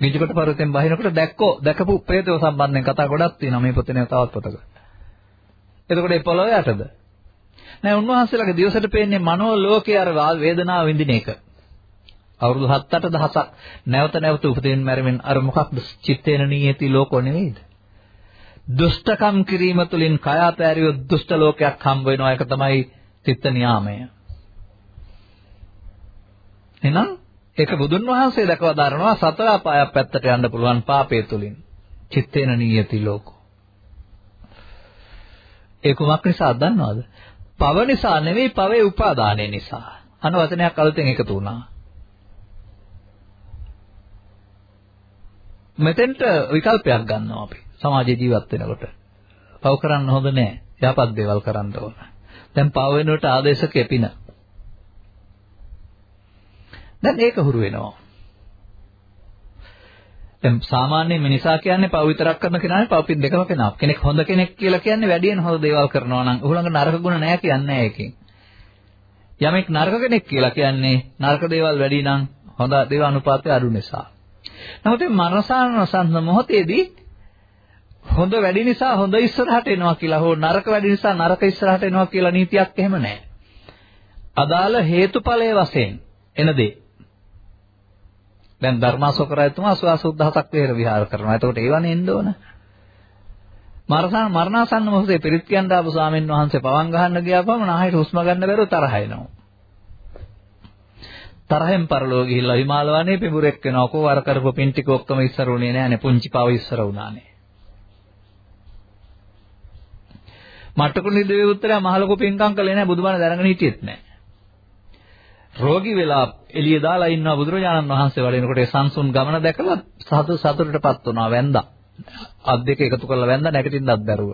ගිජකොට පර්වතෙන් බහිනකොට දැක්කෝ දැකපු പ്രേතව සම්බන්ධයෙන් කතා ගොඩක් තියෙනවා මේ පොතේ තවත් පොතක. එතකොට ඒ 11 8ද? නෑ උන්වහන්සේලාගේ දිවසට පේන්නේ මනෝ ලෝකයේ අර වේදනාව විඳින එක. අවුරුදු 7 8 නැවත නැවත උපදින් මැරෙමින් අර මොකක්ද චිත්තේන නියති ලෝකෝ නෙවෙයිද? දුෂ්ටකම් කිරීම තුළින් කය අතෑරියොත් දුෂ්ට ලෝකයක් හම්බ වෙනවා ඒක තමයි චිත්ත නියාමය. එහෙනම් ඒක බුදුන් වහන්සේ දක්වා දාරනවා සතර අපායක් පැත්තට යන්න පුළුවන් පාපය තුලින්. චිත්තේන නීයති ලෝකෝ. ඒ කුමක් නිසා දන්නවද? පව නිසා නෙවෙයි පවේ උපාදානය නිසා. අන වචනයක් අලුතෙන් එකතු වුණා. මෙතෙන්ට විකල්පයක් ගන්නවා අපි සමාජයේ ජීවත් වෙනකොට. පව කරන්න හොඳ නෑ. යහපත් දේවල් කරන්න ඕන. දැන් පව වෙනුවට ආදේශක එපින. දැන් ඒක හුරු වෙනවා. දැන් සාමාන්‍යයෙන් මිනිසා කියන්නේ පව විතරක් කරන කෙනානේ පවපින් දෙකම කෙනා. කෙනෙක් හොඳ කෙනෙක් කියලා කියන්නේ වැඩියෙන් හොඳ දේවල් කරනවා නම් උහුලඟ නරක ගුණ නැහැ කියන්නේ ඒකෙන්. යමෙක් නරක කෙනෙක් කියලා කියන්නේ නරක දේවල් වැඩි නම් හොඳ දේව අනුපාතය අඩු නිසා. නමුත් මේ මනසානසන්න මොහොතේදී හොඳ වැඩි නිසා හොඳ ඉස්සරහට එනවා කියලා හෝ නරක වැඩි නිසා නරක ඉස්සරහට එනවා කියලා නීතියක් එහෙම නැහැ. අදාළ හේතුඵලයේ වශයෙන් එන දේ. දැන් ධර්මාශෝක රජතුමා 88000ක් විහෙර විහාර කරනවා. එතකොට ඒවනේ එන්න ඕන. මරණ මරණාසන්න මොහොතේ පිරිත් කියන්න ආපු ස්වාමීන් වහන්සේ පවන් ගහන්න ගියාපම නාහිර හුස්ම ගන්න බැරුව තරහ එනවා. තරහෙන් පරලෝ ගිහිල්ලා හිමාල වනේ පිඹුරෙක් වෙනවා. කෝ අර කරපු පින් ටික ඔක්කොම ඉස්සර උනේ නෑනේ. පුංචි පව ඉස්සර වුණානේ. මට්ටකුණි දෙවිය උත්තරය මහලොකු පින්කම් කළේ නෑ බුදුබණ දැනගෙන හිටියෙත් නෑ. රෝගී වෙලා එළිය දාලා ඉන්නවා බුදුරජාණන් වහන්සේ වඩිනකොට ඒ සංසුන් ගමන දැකලා සතු සතුටටපත් වුණා වැන්දා. අත් දෙක එකතු කරලා වැන්දා නැගිටින්නත් බැරුව.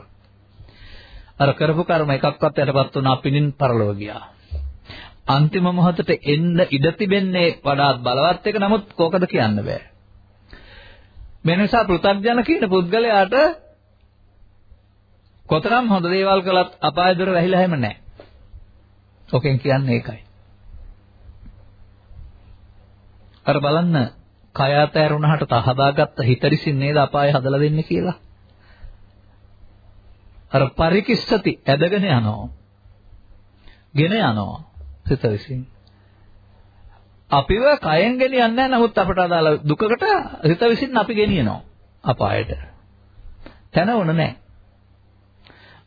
අර කරපු කර්ම එකක්වත් යටපත් වුණා පිනින් පරලෝ ගියා. අන්තිම මොහොතට එන්න ඉඩ තිබෙන්නේ වඩාත් බලවත් එක නමුත් කෝකද කියන්න බෑ. මේ නිසා පෘථග්ජන කියන පුද්ගලයාට කොතරම් හොඳ දේවල් කළත් අපාය දොර වැහිලා හැම නැහැ. ඔකෙන් කියන්නේ ඒකයි. අර බලන්න කය අතෑරුණාට තහදාගත්ත හිතරිසින් නේද අපාය හදලා දෙන්නේ කියලා. අර පරිකිස්සති ඇදගෙන යනවා. ගෙන යනවා හිත විසින්. අපිව කයෙන් ගෙනියන්නේ නැහැ නමුත් අපට අදාළ දුකකට හිත විසින් අපි ගෙනියනවා අපායට. තැනවුණ නැහැ.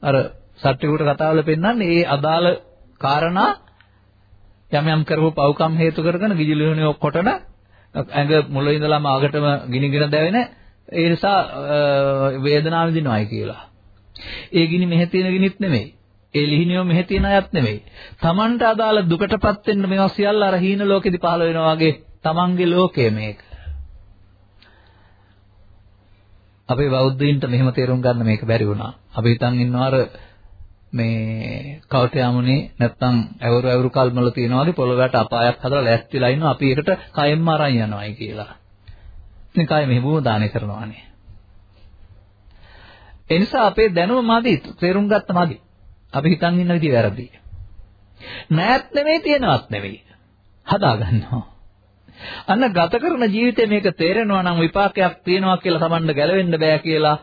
අර සත්‍යකට කතාවල පෙන්නන්නේ ඒ අදාළ කාරණා යම් යම් කරපු පව්කම් හේතු කරගෙන ගිජිලිහුණේ ඔක්කොටන ඇඟ මුල ඉඳලාම ආගටම ගිනිගෙන දැවෙන ඒ නිසා වේදනාව විඳිනවායි කියලා. ඒ ගිනි මෙහෙ තියෙන ගිනිත් නෙමෙයි. ඒ ලිහිණියෝ මෙහෙ තියෙන අයත් නෙමෙයි. Tamanට අදාළ දුකටපත් වෙන්න මේවා සියල්ල අර හීන ලෝකෙදි පහළ වෙනවා වගේ Tamanගේ ලෝකය මේක. අපේ බෞද්ධයින්ට මෙහෙම තේරුම් ගන්න මේක බැරි වුණා. අපි හිතන් ඉන්නවා අර මේ කවටයාමුනේ නැත්තම් ඇවරු ඇවරු කල්මල තියනවා වගේ පොළොවට අපායක් හදලා ලෑස්තිලා ඉන්නවා අපි ඒකට කයෙන්ම අරන් යනවායි කියලා. ඉතින් කය මෙහෙම දානය කරනවානේ. ඒ නිසා අපේ දැනුම මදි තේරුම් ගත්ත මදි. අපි හිතන් ඉන්න විදිහ වැරදි. නෑත් නෙමෙයි තියෙනවත් නෙමෙයි. හදා ගන්නවා. අන්න ගත කරන ජීවිතේ මේක තේරෙනවා නම් විපාකයක් තියෙනවා කියලා Tamanne ගැලවෙන්න බෑ කියලා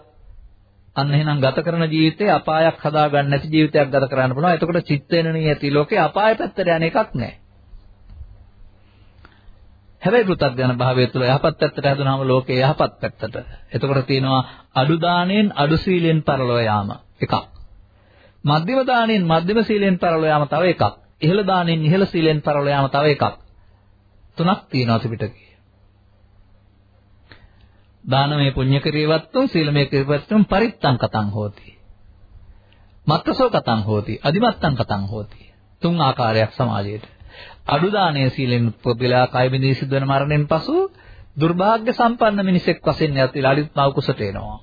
අන්න එහෙනම් ගත කරන ජීවිතේ අපායක් හදාගන්න නැති ජීවිතයක් ගත කරන්න පුළුවන්. එතකොට චිත්ත වෙනණී ඇති ලෝකේ අපාය පැත්තට යන එකක් නැහැ. හැබැයි පෘථග්ජන භාවය තුළ යහපත් පැත්තට හැදුනහම ලෝකේ යහපත් පැත්තට. එතකොට තියෙනවා අඩු දාණයෙන් අඩු සීලෙන් පරලෝ යාම එකක්. මධ්‍යම දාණයෙන් මධ්‍යම සීලෙන් පරලෝ යාම තව එකක්. ඉහළ දාණයෙන් ඉහළ සීලෙන් පරලෝ යාම තව එකක්. තුනක් තියෙනවා ත්‍රිපිටකයේ. දානමය පුඤ්ඤ ක්‍රියවත්තුම් සීලමය ක්‍රියවත්තුම් පරිත්තං කතං හෝති. මත්තසෝ කතං හෝති අදිමත්තං කතං හෝති. තුන් ආකාරයක් සමාජයට. අඩු දානීය සීලෙන් පුද්ගලයා කය බිඳී සිදුවන මරණයෙන් පසු දුර්භාග්‍ය සම්පන්න මිනිසෙක් වශයෙන් යතිලා අලිත් මව කුසට එනවා.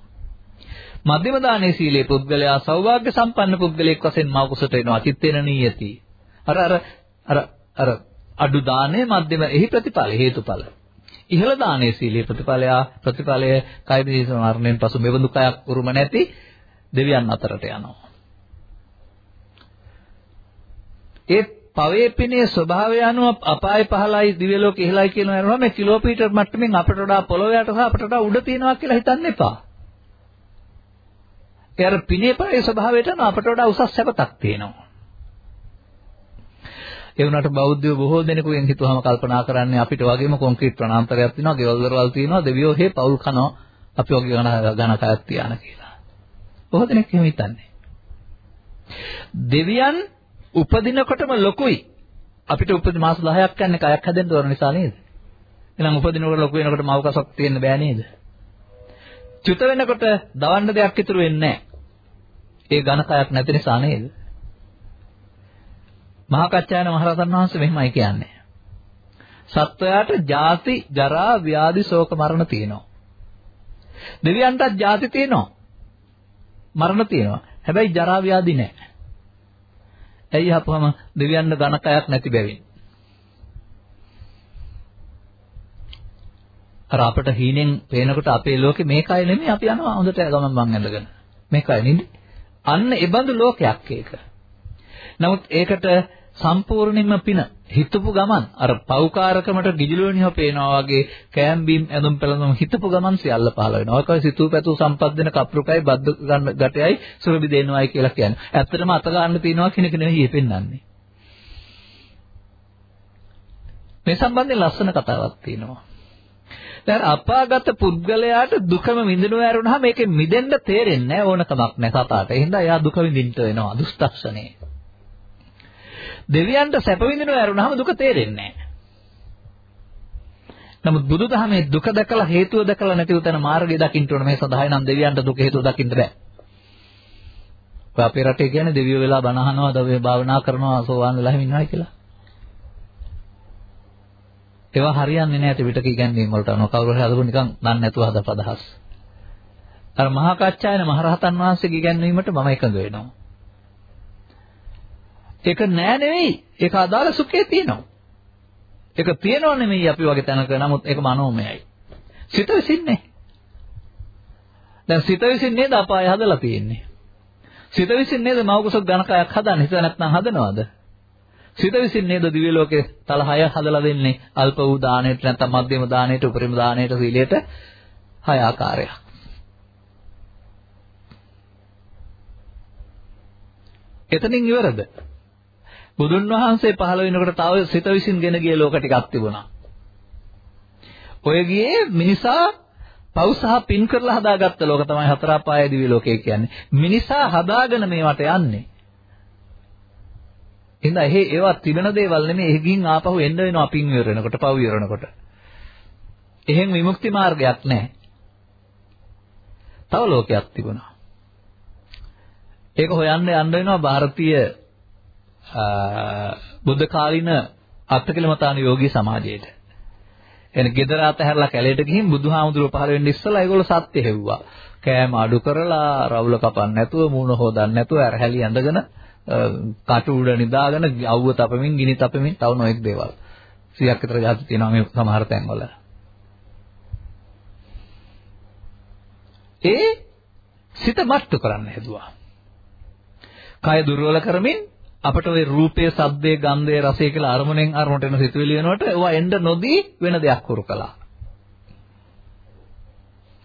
මධ්‍යම දානයේ සීලේ පුද්ගලයා සෞභාග්‍ය සම්පන්න පුද්ගලයෙක් වශයෙන් මව කුසට එනවා. චිත්තේන නීයති. අර අර අර අර අඩු දානයේ මධ්‍යම එහි ප්‍රතිඵල හේතුඵල. ඉහළ දානයේ සීලයේ ප්‍රතිඵලයා ප්‍රතිඵලය කය විශේෂ මරණයෙන් පසු මෙවඳු කයක් උරුම නැති දෙවියන් අතරට යනවා. ඒ පවේ පිනේ ස්වභාවය අනුව අපාය පහළයි දිව්‍ය ලෝක ඉහළයි කියනවා නේද මේ කිලෝමීටර් මට්ටමින් අපට වඩා පොළොව යට සහ අපට වඩා උඩ තියෙනවා කියලා හිතන්න එපා. ඒ අර පිනේ පවේ ස්වභාවයට අනුව අපට වඩා උසස් සැපතක් තියෙනවා. ඒ වුණාට බෞද්ධයෝ බොහෝ දෙනෙකුගෙන් හිතුවහම කල්පනා කරන්නේ අපිට වගේම කොන්ක්‍රීට් වනාන්තරයක් තියෙනවා, ගෙවල් දොරවල් තියෙනවා, දෙවියෝ හේ පවුල් කනවා අපි වගේ ඝන කයක් තියාන කියලා. බොහෝ දෙනෙක් එහෙම හිතන්නේ. දෙවියන් උපදිනකොටම ලොකුයි. අපිට උපදින මාස 10ක් යන්නේ කයක් හැදෙන්න ඕන නිසා නේද? එහෙනම් උපදිනකොට ලොකු වෙනකොට මව කසක් තියෙන්න බෑ නේද? චුත වෙනකොට දවන්න දෙයක් ඉතුරු වෙන්නේ නැහැ. ඒ ඝන කයක් නැති නිසා නේද? මහා කච්චායන මහරහතන් වහන්සේ මෙහෙමයි කියන්නේ. සත්වයාට ජාති, ජරා, ව්‍යාධි, ශෝක මරණ තියෙනවා. දෙවියන්ටත් ජාති තියෙනවා. මරණ තියෙනවා. හැබැයි ජරා ව්‍යාධි නැහැ. ඇයි අපවම දෙවියන්ට ඝනකයක් නැති බැවින්. අර අපට හීනෙන් පේනකොට අපේ ලෝකේ මේකයි නෙමෙයි අපි යනවා හොඳට ගමන් මං ඇඳගෙන. මේකයි නේද? අන්න ඒ බඳු ලෝකයක් ඒක. නමුත් ඒකට සම්පූර්ණයෙන්ම පින හිතපු ගමන් අර පෞකාරකමට ගිජලුවනිව පේනවා වගේ කෑම් බීම් ඇඳුම් පැළඳුම් හිතපු ගමන් සියල්ල පහළ වෙනවා. ඔයකයි සිතූ පැතූ සම්පත් දෙන කප්රුකයි බද්ද ගන්න ගැටයයි සුරබි දෙන්නවයි කියලා කියන්නේ. ඇත්තටම අත ගන්න තියනවා කෙනෙක් නෙවෙයි පෙන්වන්නේ. මේ සම්බන්ධයෙන් ලස්සන කතාවක් තියෙනවා. දැන් අපාගත පුද්ගලයාට දුකම විඳිනව ඇරුණාම මේකෙන් මිදෙන්න තේරෙන්නේ නැහැ ඕනකමක් නැහැ සතාට. එහෙනම් එයා දුක විඳින්න වෙනවා දුස්තක්ෂණේ. දෙවියන්ට සැප විඳිනව ඇරුණාම දුක තේරෙන්නේ නැහැ. නමුත් බුදුදහමේ දුක දැකලා හේතුව දැකලා නැතිව තන මාර්ගය දකින්න ඕන මේ සඳහායි නම් දෙවියන්ට දුක හේතුව දකින්න බෑ. ඔය අපේ රටේ කියන්නේ දෙවියෝ වෙලා බණ අහනවා, දවේ භාවනා කරනවා, සෝවාන් වෙලා ඉන්නවයි කියලා. ඒවා හරියන්නේ නැහැ ත්‍රිපිටක ඉගැන්වීම් වලට අනුව කවුරු හරි හදපු නිකන් දන්නේ නැතුව හදපු අදහස්. අර මහා කච්චායන මහරහතන් වහන්සේගේ ඉගැන්වීමට මම එකඟ වෙනවා. ඒක නෑ නෙවෙයි. ඒක අදාළ සුඛේ තියෙනවා. ඒක තියෙනව නෙමෙයි අපි වගේ තැනක. නමුත් ඒක මනෝමයයි. සිත විසින්නේ. දැන් සිත විසින් නේද අපාය හදලා තියෙන්නේ. සිත විසින් නේද මවකුසක් ඝනකයක් හදන්නේ. හිත නැත්නම් හදනවද? සිත විසින් නේද දිව්‍ය ලෝකේ තල 6 හදලා දෙන්නේ. අල්ප වූ දාණයට නැත්නම් මධ්‍යම දාණයට, උපරිම දාණයට, සීලයට 6 ආකාරයක්. එතනින් ඉවරද? බුදුන් වහන්සේ පහළ වෙනකොට තව සිත විසින් ගෙන ගිය ලෝක ටිකක් තිබුණා. ඔය ගියේ මිනිසා පව් සහ පින් කරලා හදාගත්ත ලෝක තමයි හතර අපාය දිවි ලෝකය කියන්නේ. මිනිසා හදාගෙන මේවට යන්නේ. එහෙනම් එහි ඒවා තිබෙන දේවල් නෙමෙයි එහි ගින් ආපහු එන්න වෙනවා පින් විවර වෙනකොට පව් විවර වෙනකොට. එහෙන් විමුක්ති මාර්ගයක් නැහැ. තව ලෝකයක් තිබුණා. ඒක හොයන්න යන්න වෙනවා ಭಾರತೀಯ බුද්ධ කාලින අත්කලමතාන යෝගී සමාජයේට. එන gedara අතහැරලා කැලේට ගිහින් බුදුහාමුදුරුව පහල වෙන්න ඉස්සලා ඒගොල්ලෝ සත්‍ය හෙව්වා. කෑම අඩු කරලා රවුල කපන්න නැතුව මූණ හොදන්න නැතුව අරහැලි ඇඳගෙන කටු උඩ නිදාගෙන අවුව තපමින් ගිනි තපමින් තව නොඑක් දේවල්. 100ක් විතර જાති තියෙනවා මේ සමහර තැන්වල. ඒ සිත මට්ටු කරන්න හැදුවා. කය දුර්වල කරමින් අපට ওই රූපයේ, ශබ්දයේ, ගන්ධයේ, රසයේ කියලා අරමුණෙන් අරමුණට එන සිතුවිලි වෙනකොට ඒවා එන්න නොදී වෙන දෙයක් හුරු කළා.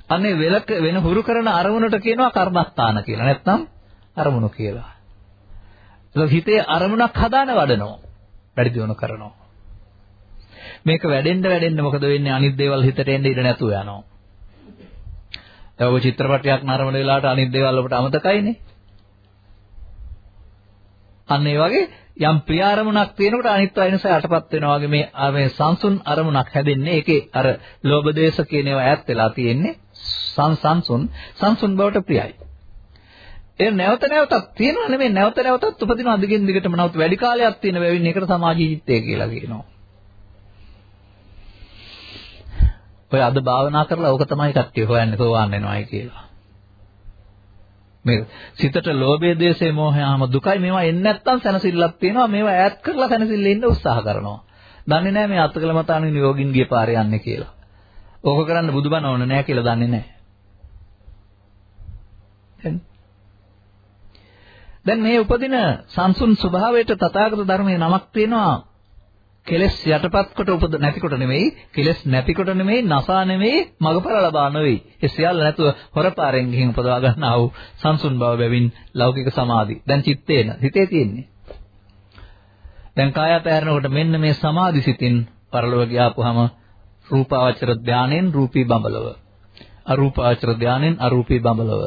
අනේ වෙලක වෙන හුරු කරන අරමුණට කියනවා කර්මස්ථාන කියලා. නැත්නම් අරමුණු කියලා. ඒක හිතේ අරමුණක් හදාන වඩනවා. වැඩි දියුණු කරනවා. මේක වැඩෙන්න වැඩෙන්න මොකද වෙන්නේ අනිත් දේවල් හිතට එන්න ඉඩ නැතුව යනවා. දැන් ඔය චිත්‍රපටයක් නරඹන වෙලාවට අනිත් දේවල් ඔබට අමතකයිනේ. අන්න ඒ වගේ යම් ප්‍රිය අරමුණක් තියෙනකොට අනිත් අයනස යටපත් වෙනවා වගේ මේ මේ සංසුන් අරමුණක් හැදෙන්නේ ඒකේ අර ලෝභ දේශ කියන ඒවා ඈත් වෙලා තියෙන්නේ සංසංසුන් සංසුන් බවට ප්‍රියයි. ඒ නැවත නැවතත් තියෙනවා නෙමෙයි නැවත නැවතත් උපදින අධිකින් දිගටම නමුත් වැඩි කාලයක් තියෙන බැවින් ඒකට සමාජීවිතය කියලා කියනවා. ඔය අද භාවනා කරලා ඕක තමයි කට්ටිය හොයන්නේ සෝවාන් වෙනවයි කියලා. මේ සිතට ලෝභය, දේශය, මෝහයම දුකයි මේවා එන්නේ නැත්තම් සැනසෙල්ලක් තියෙනවා. මේවා ඈත් කරලා සැනසෙල්ල ඉන්න උත්සාහ කරනවා. දන්නේ නැහැ මේ අත්කල මතාණු නියෝගින් ගිය පාරේ යන්නේ කියලා. ඕක කරන්න බුදුබණ ඕන නැහැ කියලා දන්නේ නැහැ. දැන් මේ උපදින සංසුන් ස්වභාවයට තථාගත ධර්මයේ නමක් තියෙනවා කෙලස් යටපත් කොට උපද නැතිකොට නෙමෙයි කෙලස් නැතිකොට නෙමෙයි නසා නෙමෙයි මගපර ලබා නෙවෙයි ඒ සියල්ල නැතුව හොරපාරෙන් ගිහින් උපදවා ගන්නා වූ සංසුන් බව බැවින් ලෞකික සමාධි. දැන් චිත්තේන හිතේ තියෙන්නේ. දැන් කායත ඇරනකොට මෙන්න මේ සමාධි සිතින් පරලොව ගියාපුහම රූපාවචර ධානයෙන් රූපී බඹලව. අරූපාවචර ධානයෙන් අරූපී බඹලව.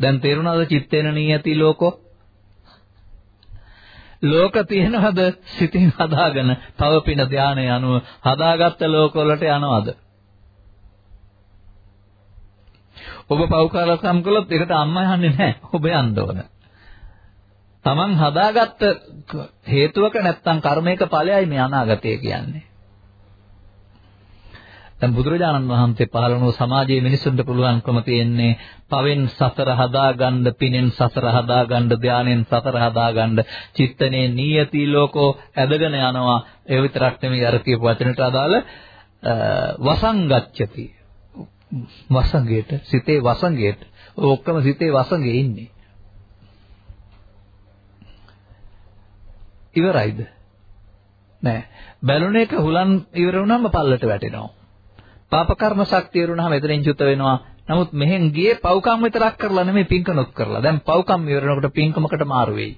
දැන් තේරුණාද චිත්තේන නියති ලෝකෝ? ලෝක තියනවද සිතින් හදාගෙන තව පින ධානය අනුව හදාගත්ත ලෝකවලට යනවද? ඔබ පෞකාරකම් කළොත් ඒකට අම්මා යන්නේ නැහැ. ඔබ යන්න ඕන. Taman හදාගත්ත හේතුවක නැත්තම් කර්මයක ඵලයයි මේ අනාගතය කියන්නේ. දැන් බුදුරජාණන් වහන්සේ පහළ වුණු සමාජයේ මිනිසුන්ට පුළුවන්කම තියෙන්නේ පවෙන් සතර හදාගන්න, පිනෙන් සතර හදාගන්න, ධානයෙන් සතර හදාගන්න, චිත්තනේ නියති ලෝකෝ ඇදගෙන යනවා. ඒ විතරක් නෙමෙයි අර කියපු වචනට අදාළ වසංගච්ඡති. වසංගයට, සිතේ වසංගයට. ඔක්කොම සිතේ වසංගේ ඉන්නේ. ඉවරයිද? නෑ. බැලුන එක හුලන් ඉවර වුණාම පල්ලට වැටෙනවා. පාප කර්ම ශක්තිය වුණාම එතනින් චුත වෙනවා. නමුත් මෙහෙන් ගියේ පව්කම් විතරක් කරලා නෙමෙයි පින්කමක් කරලා. දැන් පව්කම් ඉවරනකොට පින්කමකට මාරු වෙයි.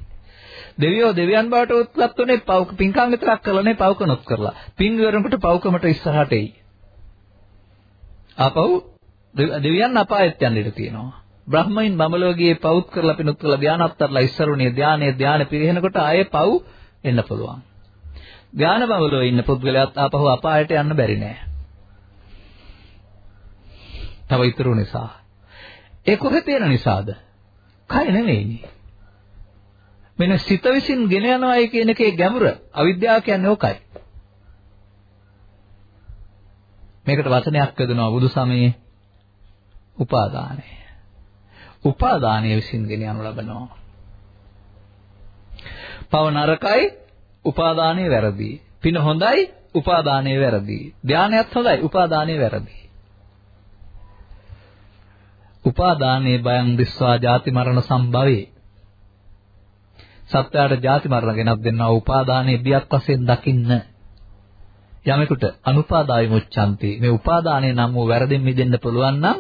දෙවියෝ දෙවියන් බවට උත්පත් උනේ පව් පින්කම් විතරක් කරලා නේ පව්කනොත් කරලා. පින් ඉවරනකොට පව්කමට ඉස්සරහට එයි. ආපහු දෙවියන් අපායෙත් යන්න ඉඩ තියෙනවා. බ්‍රහ්මයින් බඹලෝකයේ පවුත් කරලා පිනුත් කරලා ධානත්තරලා ඉස්සරුණේ ධානයේ ධාන පිරිහෙනකොට ආයේ පව් එන්න පුළුවන්. ධාන බඹලෝ ඉන්න පුද්ගලයාත් ආපහු අපායට යන්න බැරි නෑ. තව ඉතුරු නිසා. ඒ කොහෙ තියෙන නිසාද? කය නෙමෙයිනේ. මෙන්න සිත විසින් ගෙන යනවායි කියන එකේ ගැඹුර අවිද්‍යාව කියන්නේ ඕකයි. මේකට වචනයක් යොදනවා බුදු සමයේ උපාදානය. උපාදානය විසින් ගෙන යනු ලබනවා. පව නරකයි උපාදානය වැරදි. පින හොඳයි උපාදානය වැරදි. ධානයත් හොඳයි උපාදානය වැරදි. උපාදානයේ බයං දිස්වා ජාති මරණ සම්භවේ සත්‍යයට ජාති මරණ ගෙනත් දෙන්නා උපාදානයේ බියක් වශයෙන් දකින්න යමෙකුට අනුපාදාය මුච්ඡanti මේ උපාදානයේ නම් වූ වැරදින් මිදෙන්න පුළුවන් නම්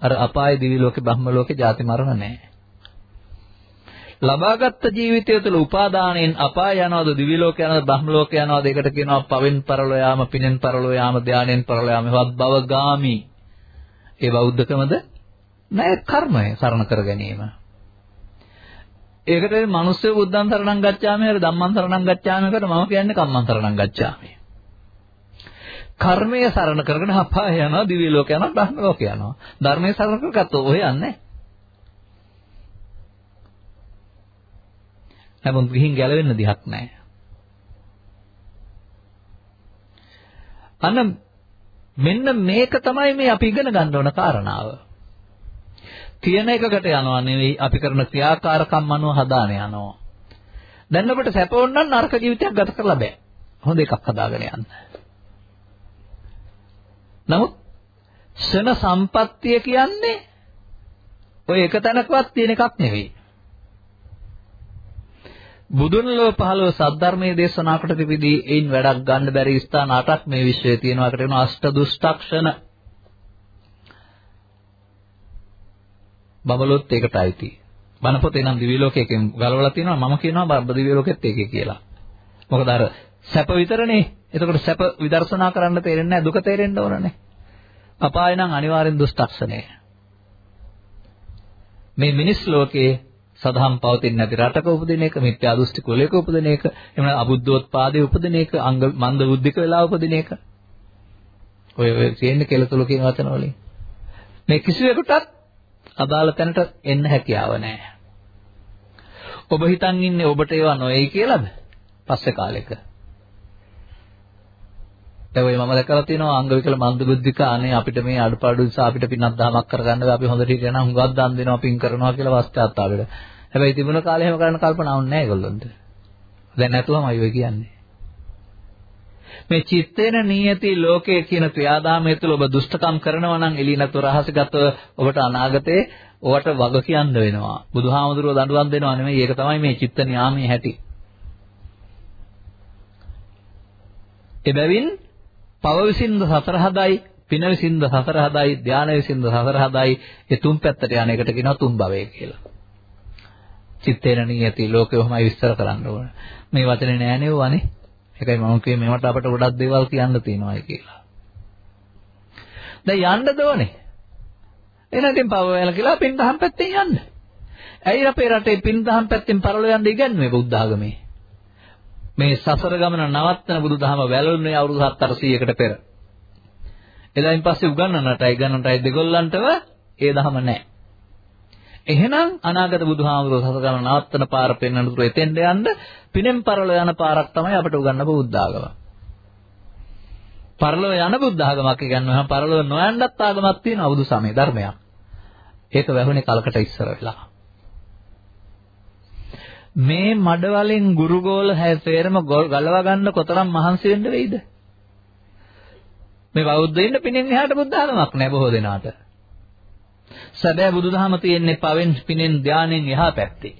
අර අපායේ දිවි ලෝකේ බ්‍රහ්ම ලෝකේ ජාති මරණ නැහැ. ලබාගත් ජීවිතය තුළ උපාදානයෙන් අපාය යනවාද දිවි ලෝක යනවාද බ්‍රහ්ම ලෝක යනවාද ඒකට කියනවා පවෙන් පරලෝ යාම පිනෙන් පරලෝ යාම ධානයෙන් පරලෝ යාම හෙවත් භව ගාමි. ඒ බෞද්ධකමද? නෑ කර්මය සරණ කර ගැනීම. ඒකට මිනිස්සු බුද්ධං සරණං ගච්ඡාමි හරි ධම්මං සරණං ගච්ඡාමි කට මම කියන්නේ කම්මං සරණං ගච්ඡාමි. කර්මය සරණ කරගෙන අපාය යනවා දිව්‍ය ලෝක යනවා බ්‍රහ්ම ලෝක යනවා. ධර්මයේ සරණ කරගත්තොත් ඔය යන්නේ. නමුත් ගිහින් ගැලවෙන්න දිහක් නැහැ. අන්න මෙන්න මේක තමයි මේ අපි ඉගෙන ගන්න ඕන කාරණාව. තියෙන එකකට යනවා නෙවෙයි අපි කරන ක්‍රියාකාරකම් අනුව හදාන යනවා. දැන් ඔබට සැප වුණ නම් නරක ජීවිතයක් ගත කරලා බෑ. හොඳ එකක් හදාගෙන යන්න. නමුත් ශන සම්පත්තිය කියන්නේ ඔය එක තැනකවත් තියෙන එකක් නෙවෙයි. බුදුන් ලෝ පහළව සද්ධර්මයේ දේශනා කොට තිබිදී එයින් වැඩක් ගන්න බැරි ස්ථාන 8ක් මේ විශ්වයේ තියෙනවා. ඒකට වෙනවා අෂ්ට දුෂ්ටක්ෂණ. බබලොත් ඒකට අයිති. බණ පොතේ නම් දිව්‍ය ලෝකයෙන් ගලවලා තියෙනවා මම කියනවා බබ දිව්‍ය ලෝකෙත් ඒකේ කියලා. මොකද අර සැප විතරනේ. එතකොට සැප විදර්ශනා කරන්න තේරෙන්නේ නැහැ දුක තේරෙන්න ඕනනේ. අපාය නම් අනිවාර්යෙන් දුෂ්ටක්ෂණය. මේ මිනිස් ලෝකයේ සදහම් පවතින නැති රටක උපදින එක, මිත්‍යා දෘෂ්ටි කුලයක උපදින එක, එහෙම නැත්නම් අබුද්ධෝත්පාදයේ උපදින එක, අංග මන්ද බුද්ධික වෙලා උපදින එක. ඔය ඔය කියන්නේ කෙලතුළු කියන වචන වලින්. මේ කිසිවෙකුටත් අදාළ තැනට එන්න හැකියාව නැහැ. ඔබ හිතන් ඉන්නේ ඔබට ඒවා නොවේයි කියලාද? පස්සේ කාලෙක. දැන් ඔය මම දැකලා තියෙනවා අංග විකල මන්ද බුද්ධික අනේ අපිට මේ අඩපාඩු නිසා අපිට පිනක් දහමක් කරගන්න අපි හොඳට හිටියනම් හුඟක් දන් දෙනවා පින් කරනවා කියලා වාස්තාවතාවයට. හැබැයි තිබුණ කාලේ එහෙම කරන්න කල්පනාවක් නැහැ ඒගොල්ලන්ට. දැන් නැතුවමයි ඔය කියන්නේ. මේ චිත්තේන නියති ලෝකයේ කියන ක්‍රියාදාමය තුළ ඔබ දුෂ්ටකම් කරනවා නම් එළිය නැතුව රහසගතව ඔබට අනාගතේ ඔබට වග කියන්න වෙනවා. බුදුහාමුදුරුවෝ දඬුවම් දෙනවා නෙමෙයි ඒක තමයි මේ චිත්ත නියාමයේ හැටි. එබැවින් පව විසින්ද සතර හදයි, පින විසින්ද සතර හදයි, ධානය විසින්ද සතර හදයි. ඒ තුන් පැත්තට යන එකට කියනවා තුන් භවය කියලා. චිත්තේන නියති ලෝකෙ ඔහමයි විස්තර කරන්න ඕන. මේ වචනේ නෑනේ වනේ. ඒකයි මම කියේ මේවට අපට ගොඩක් දේවල් කියන්න තියෙනවා කියලා. දැන් යන්නද ඕනේ. එහෙනම් ඉතින් පව වේල කියලා පින් දහම් පැත්තෙන් යන්න. ඇයි අපේ රටේ පින් දහම් පැත්තෙන් පරලෝ යන්න ඉගන්නේ බුද්ධ ආගමේ? මේ සසර ගමන නවත්තන බුදුදහම වැළලුනේ අවුරුදු 700කට පෙර. එදායින් පස්සේ උගන්වන්නටයි ගන්නටයි දෙගොල්ලන්ටව ඒ දහම නැහැ. එහෙනම් අනාගත බුදුහාමුදුරුවෝ සසර ගමන නවත්තන පාර පෙන්වන තුරු එතෙන්ට යන්න පිනෙන් පරලෝ යන පාරක් තමයි අපට උගන්වපු බුද්ධාගම. පරලෝ යන බුද්ධාගමක් කියනවා පරලෝ නොයන්නත් ආගමක් තියෙනවා බුදු සමය ධර්මයක්. ඒක වැහුනේ කලකට ඉස්සර වෙලා. මේ මඩ වලින් ගුරුගෝල හැසේරම ගලව ගන්න කොතරම් මහන්සි වෙන්න වෙයිද? මේ බෞද්ධයින්ට පිනෙන් එහාට බුද්ධ ධර්මයක් නැහැ බොහෝ දෙනාට. සැබෑ බුදුදහම තියෙන්නේ පවෙන් පිනෙන් ධානයෙන් එහා පැත්තේ.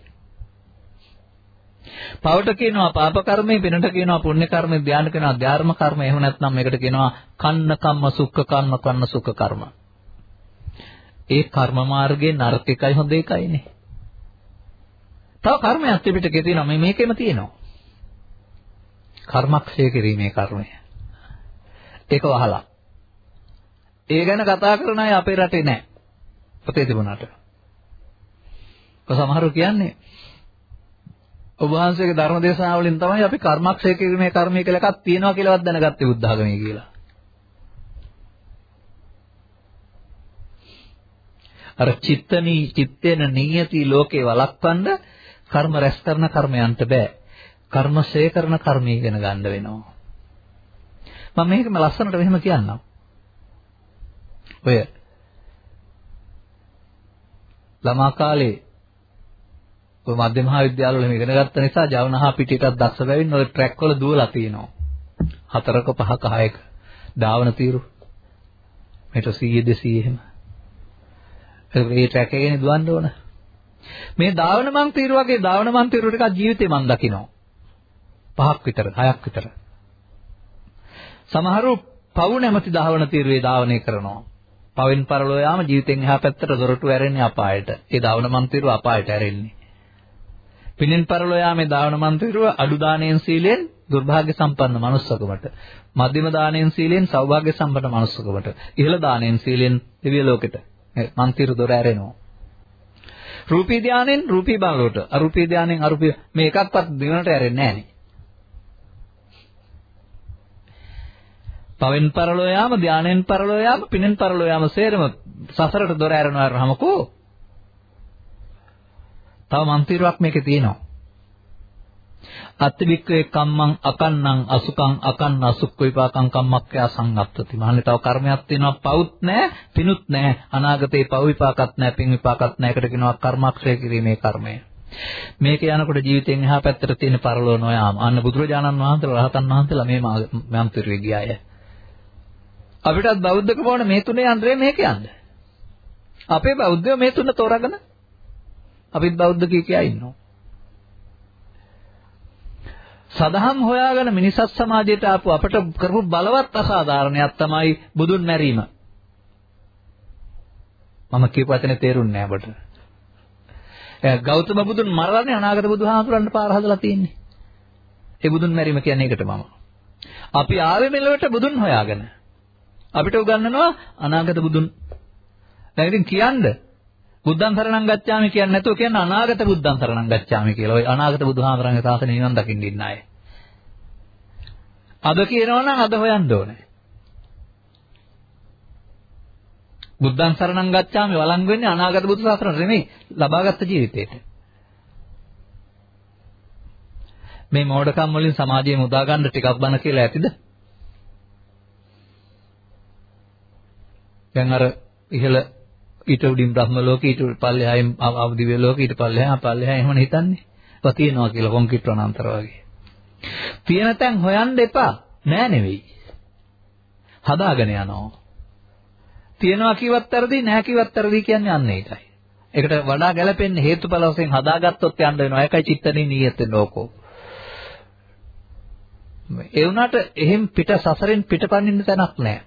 පවට කියනවා පාප කර්මය, පිනට කියනවා පුණ්‍ය කර්මය, ධාන කියනවා ධර්ම කර්ම. එහෙම නැත්නම් මේකට කියනවා කන්න කම්ම සුඛ කර්ම, කන්න සුඛ කර්ම. ඒ කර්ම මාර්ගයේ නරක එකයි හොඳ එකයිනේ. තව කර්මයක් ත්‍රිපිටකේ තියෙනවා මේ මේකෙම තියෙනවා. කර්මක්ෂය කිරීමේ කර්මය. ඒක වහලා. ඒ ගැන කතා කරන අය අපේ රටේ නැහැ. පොතේ තිබුණාට. සමහරව කියන්නේ ඔබ වහන්සේගේ ධර්ම දේශනාවලින් තමයි අපි කර්මක්ෂය කිරීමේ කර්මය කියලා එකක් තියෙනවා කියලාවත් දැනගත්තේ බුද්ධ ආගමේ කියලා. අර චිත්තනී චිත්තේන නියති ලෝකේ වළක්වන්න කර්ම රැස් කරන කර්මයන්ට බෑ. කර්ම ශේ කරන කර්මය ඉගෙන ගන්න වෙනවා. මම මේකම ලස්සනට මෙහෙම කියන්නම්. ඔය ළමා කාලේ ඔය මධ්‍ය මහා විද්‍යාලවල ඉගෙන ගත්ත නිසා ජවනහා පිටියටත් දක්ෂ බැවින් ඔය ට්‍රැක් වල දුවලා තියෙනවා. හතරක පහක හයක ධාවන තීරු. මෙට 100 200 එහෙම. ඒ ට්‍රැක් එකේනේ දුවන්න ඕන. මේ ධාවන මං තීරු වගේ ධාවන මං තීරු ටිකක් ජීවිතේ මං දකිනවා. පහක් විතර, හයක් විතර. සමහරු පවු නැමැති ධාවන තීරුවේ ධාවනය කරනවා. පවෙන් පරලෝ යාම ජීවිතෙන් එහා පැත්තට දොරටු ඇරෙන්නේ අපායට. ඒ ධාවන මං තීරුව අපායට ඇරෙන්නේ. පිනෙන් පරලෝ යාමේ ධාවන මං තීරුව අඩු දාණයෙන් සීලෙන් දුර්භාග්‍ය සම්පන්න manussකමට. මධ්‍යම දාණයෙන් සීලෙන් සෞභාග්‍ය සම්පන්න manussකමට. ඉහළ දාණයෙන් සීලෙන් දිව්‍ය ලෝකෙට. මං තීරු දොර ඇරෙනවා. රූපී ධානයෙන් රූපී බලවට අරූපී ධානයෙන් අරූපී මේ එකක්වත් දිනකට ඇරෙන්නේ නැහැ පවෙන් පරලෝ යාම ධානයෙන් පරලෝ යාම පිනෙන් පරලෝ යාම සේරම සසරට දොර ඇරනවා රහමකෝ තව මන්තිරුවක් මේකේ තියෙනවා අත්තිවික්කේ කම්මං අකන්නං අසුකං අකන්න අසුක්ක විපාකං කම්මක්ඛයා සංගප්තති. මහන්නේ තව කර්මයක් තියෙනවා පවුත් නැහැ, පිනුත් නැහැ. අනාගතේ පව් විපාකත් නැහැ, පින් විපාකත් නැහැ. ඒකට කියනවා කර්මක්ෂය කිරීමේ කර්මය. මේක යනකොට ජීවිතෙන් එහා පැත්තට තියෙන පරලෝ නොයාම. අන්න බුදුරජාණන් වහන්සේලා රහතන් වහන්සේලා මේ මන්තිරුවේ ගියාය. අපිටත් බෞද්ධකම ඕන මේ තුනේ යන්නේ මේක යන්න. අපේ බෞද්ධයෝ මේ තුන තෝරාගෙන අපිත් බෞද්ධ කිය කියා ඉන්නවා. සදහම් හොයාගෙන මිනිසත් සමාජයට ආපු අපට කරපු බලවත් අසාධාරණයක් තමයි බුදුන් මැරීම. මම කියපු වචනේ තේරුන්නේ නැහැ ඔබට. ගෞතම බුදුන් මරලානේ අනාගත බුදුහාමුදුරන්ට පාර හදලා තියෙන්නේ. ඒ බුදුන් මැරීම කියන්නේ ඒකට මම. අපි ආවේ මෙලොවට බුදුන් හොයාගෙන. අපිට උගන්වනවා අනාගත බුදුන්. දැන් ඉතින් කියන්නේ බුද්ධං සරණං ගච්ඡාමි කියන්නේ නැතුව කියන්නේ අනාගත බුද්ධං සරණං ගච්ඡාමි කියලා. ওই අනාගත බුදුහාමරන්ගේ සාසනය නිවන් දකින්න ඉන්න අය. අද කියනවනම් අද හොයන්න ඕනේ. බුද්ධං සරණං ගච්ඡාමි වළංගු වෙන්නේ අනාගත බුදු සසරණ නෙමෙයි ලබාගත් ජීවිතේට. මේ මෝඩකම් වලින් සමාජයේ මුදා ගන්න ටිකක් බන කියලා ඇතිද? දැන් අර ඉහළ ඊට උඩින් බ්‍රහ්ම ලෝකේ ඊට පල්ලෙහායින් අවදිව්‍ය ලෝකේ ඊට පල්ලෙහා පල්ලෙහා එහෙමනේ හිතන්නේ. ඒවා තියෙනවා කියලා කොන්ක්‍රීට් වනාන්තර වගේ. තියෙන තැන් හොයන්න එපා. නෑ නෙවෙයි. හදාගෙන යනවා. තියනවා කිව්වත් වැරදි නෑ කිව්වත් වැරදි කියන්නේ අන්න ඒකයි. ඒකට වඩා ගැළපෙන්නේ හේතුඵල වශයෙන් හදාගත්තොත් යන්න වෙනවා. ඒකයි චිත්තනේ නියත නෝකෝ. ඒ වුණාට එහෙම් පිට සසරෙන් පිටපනින්න තැනක් නෑ.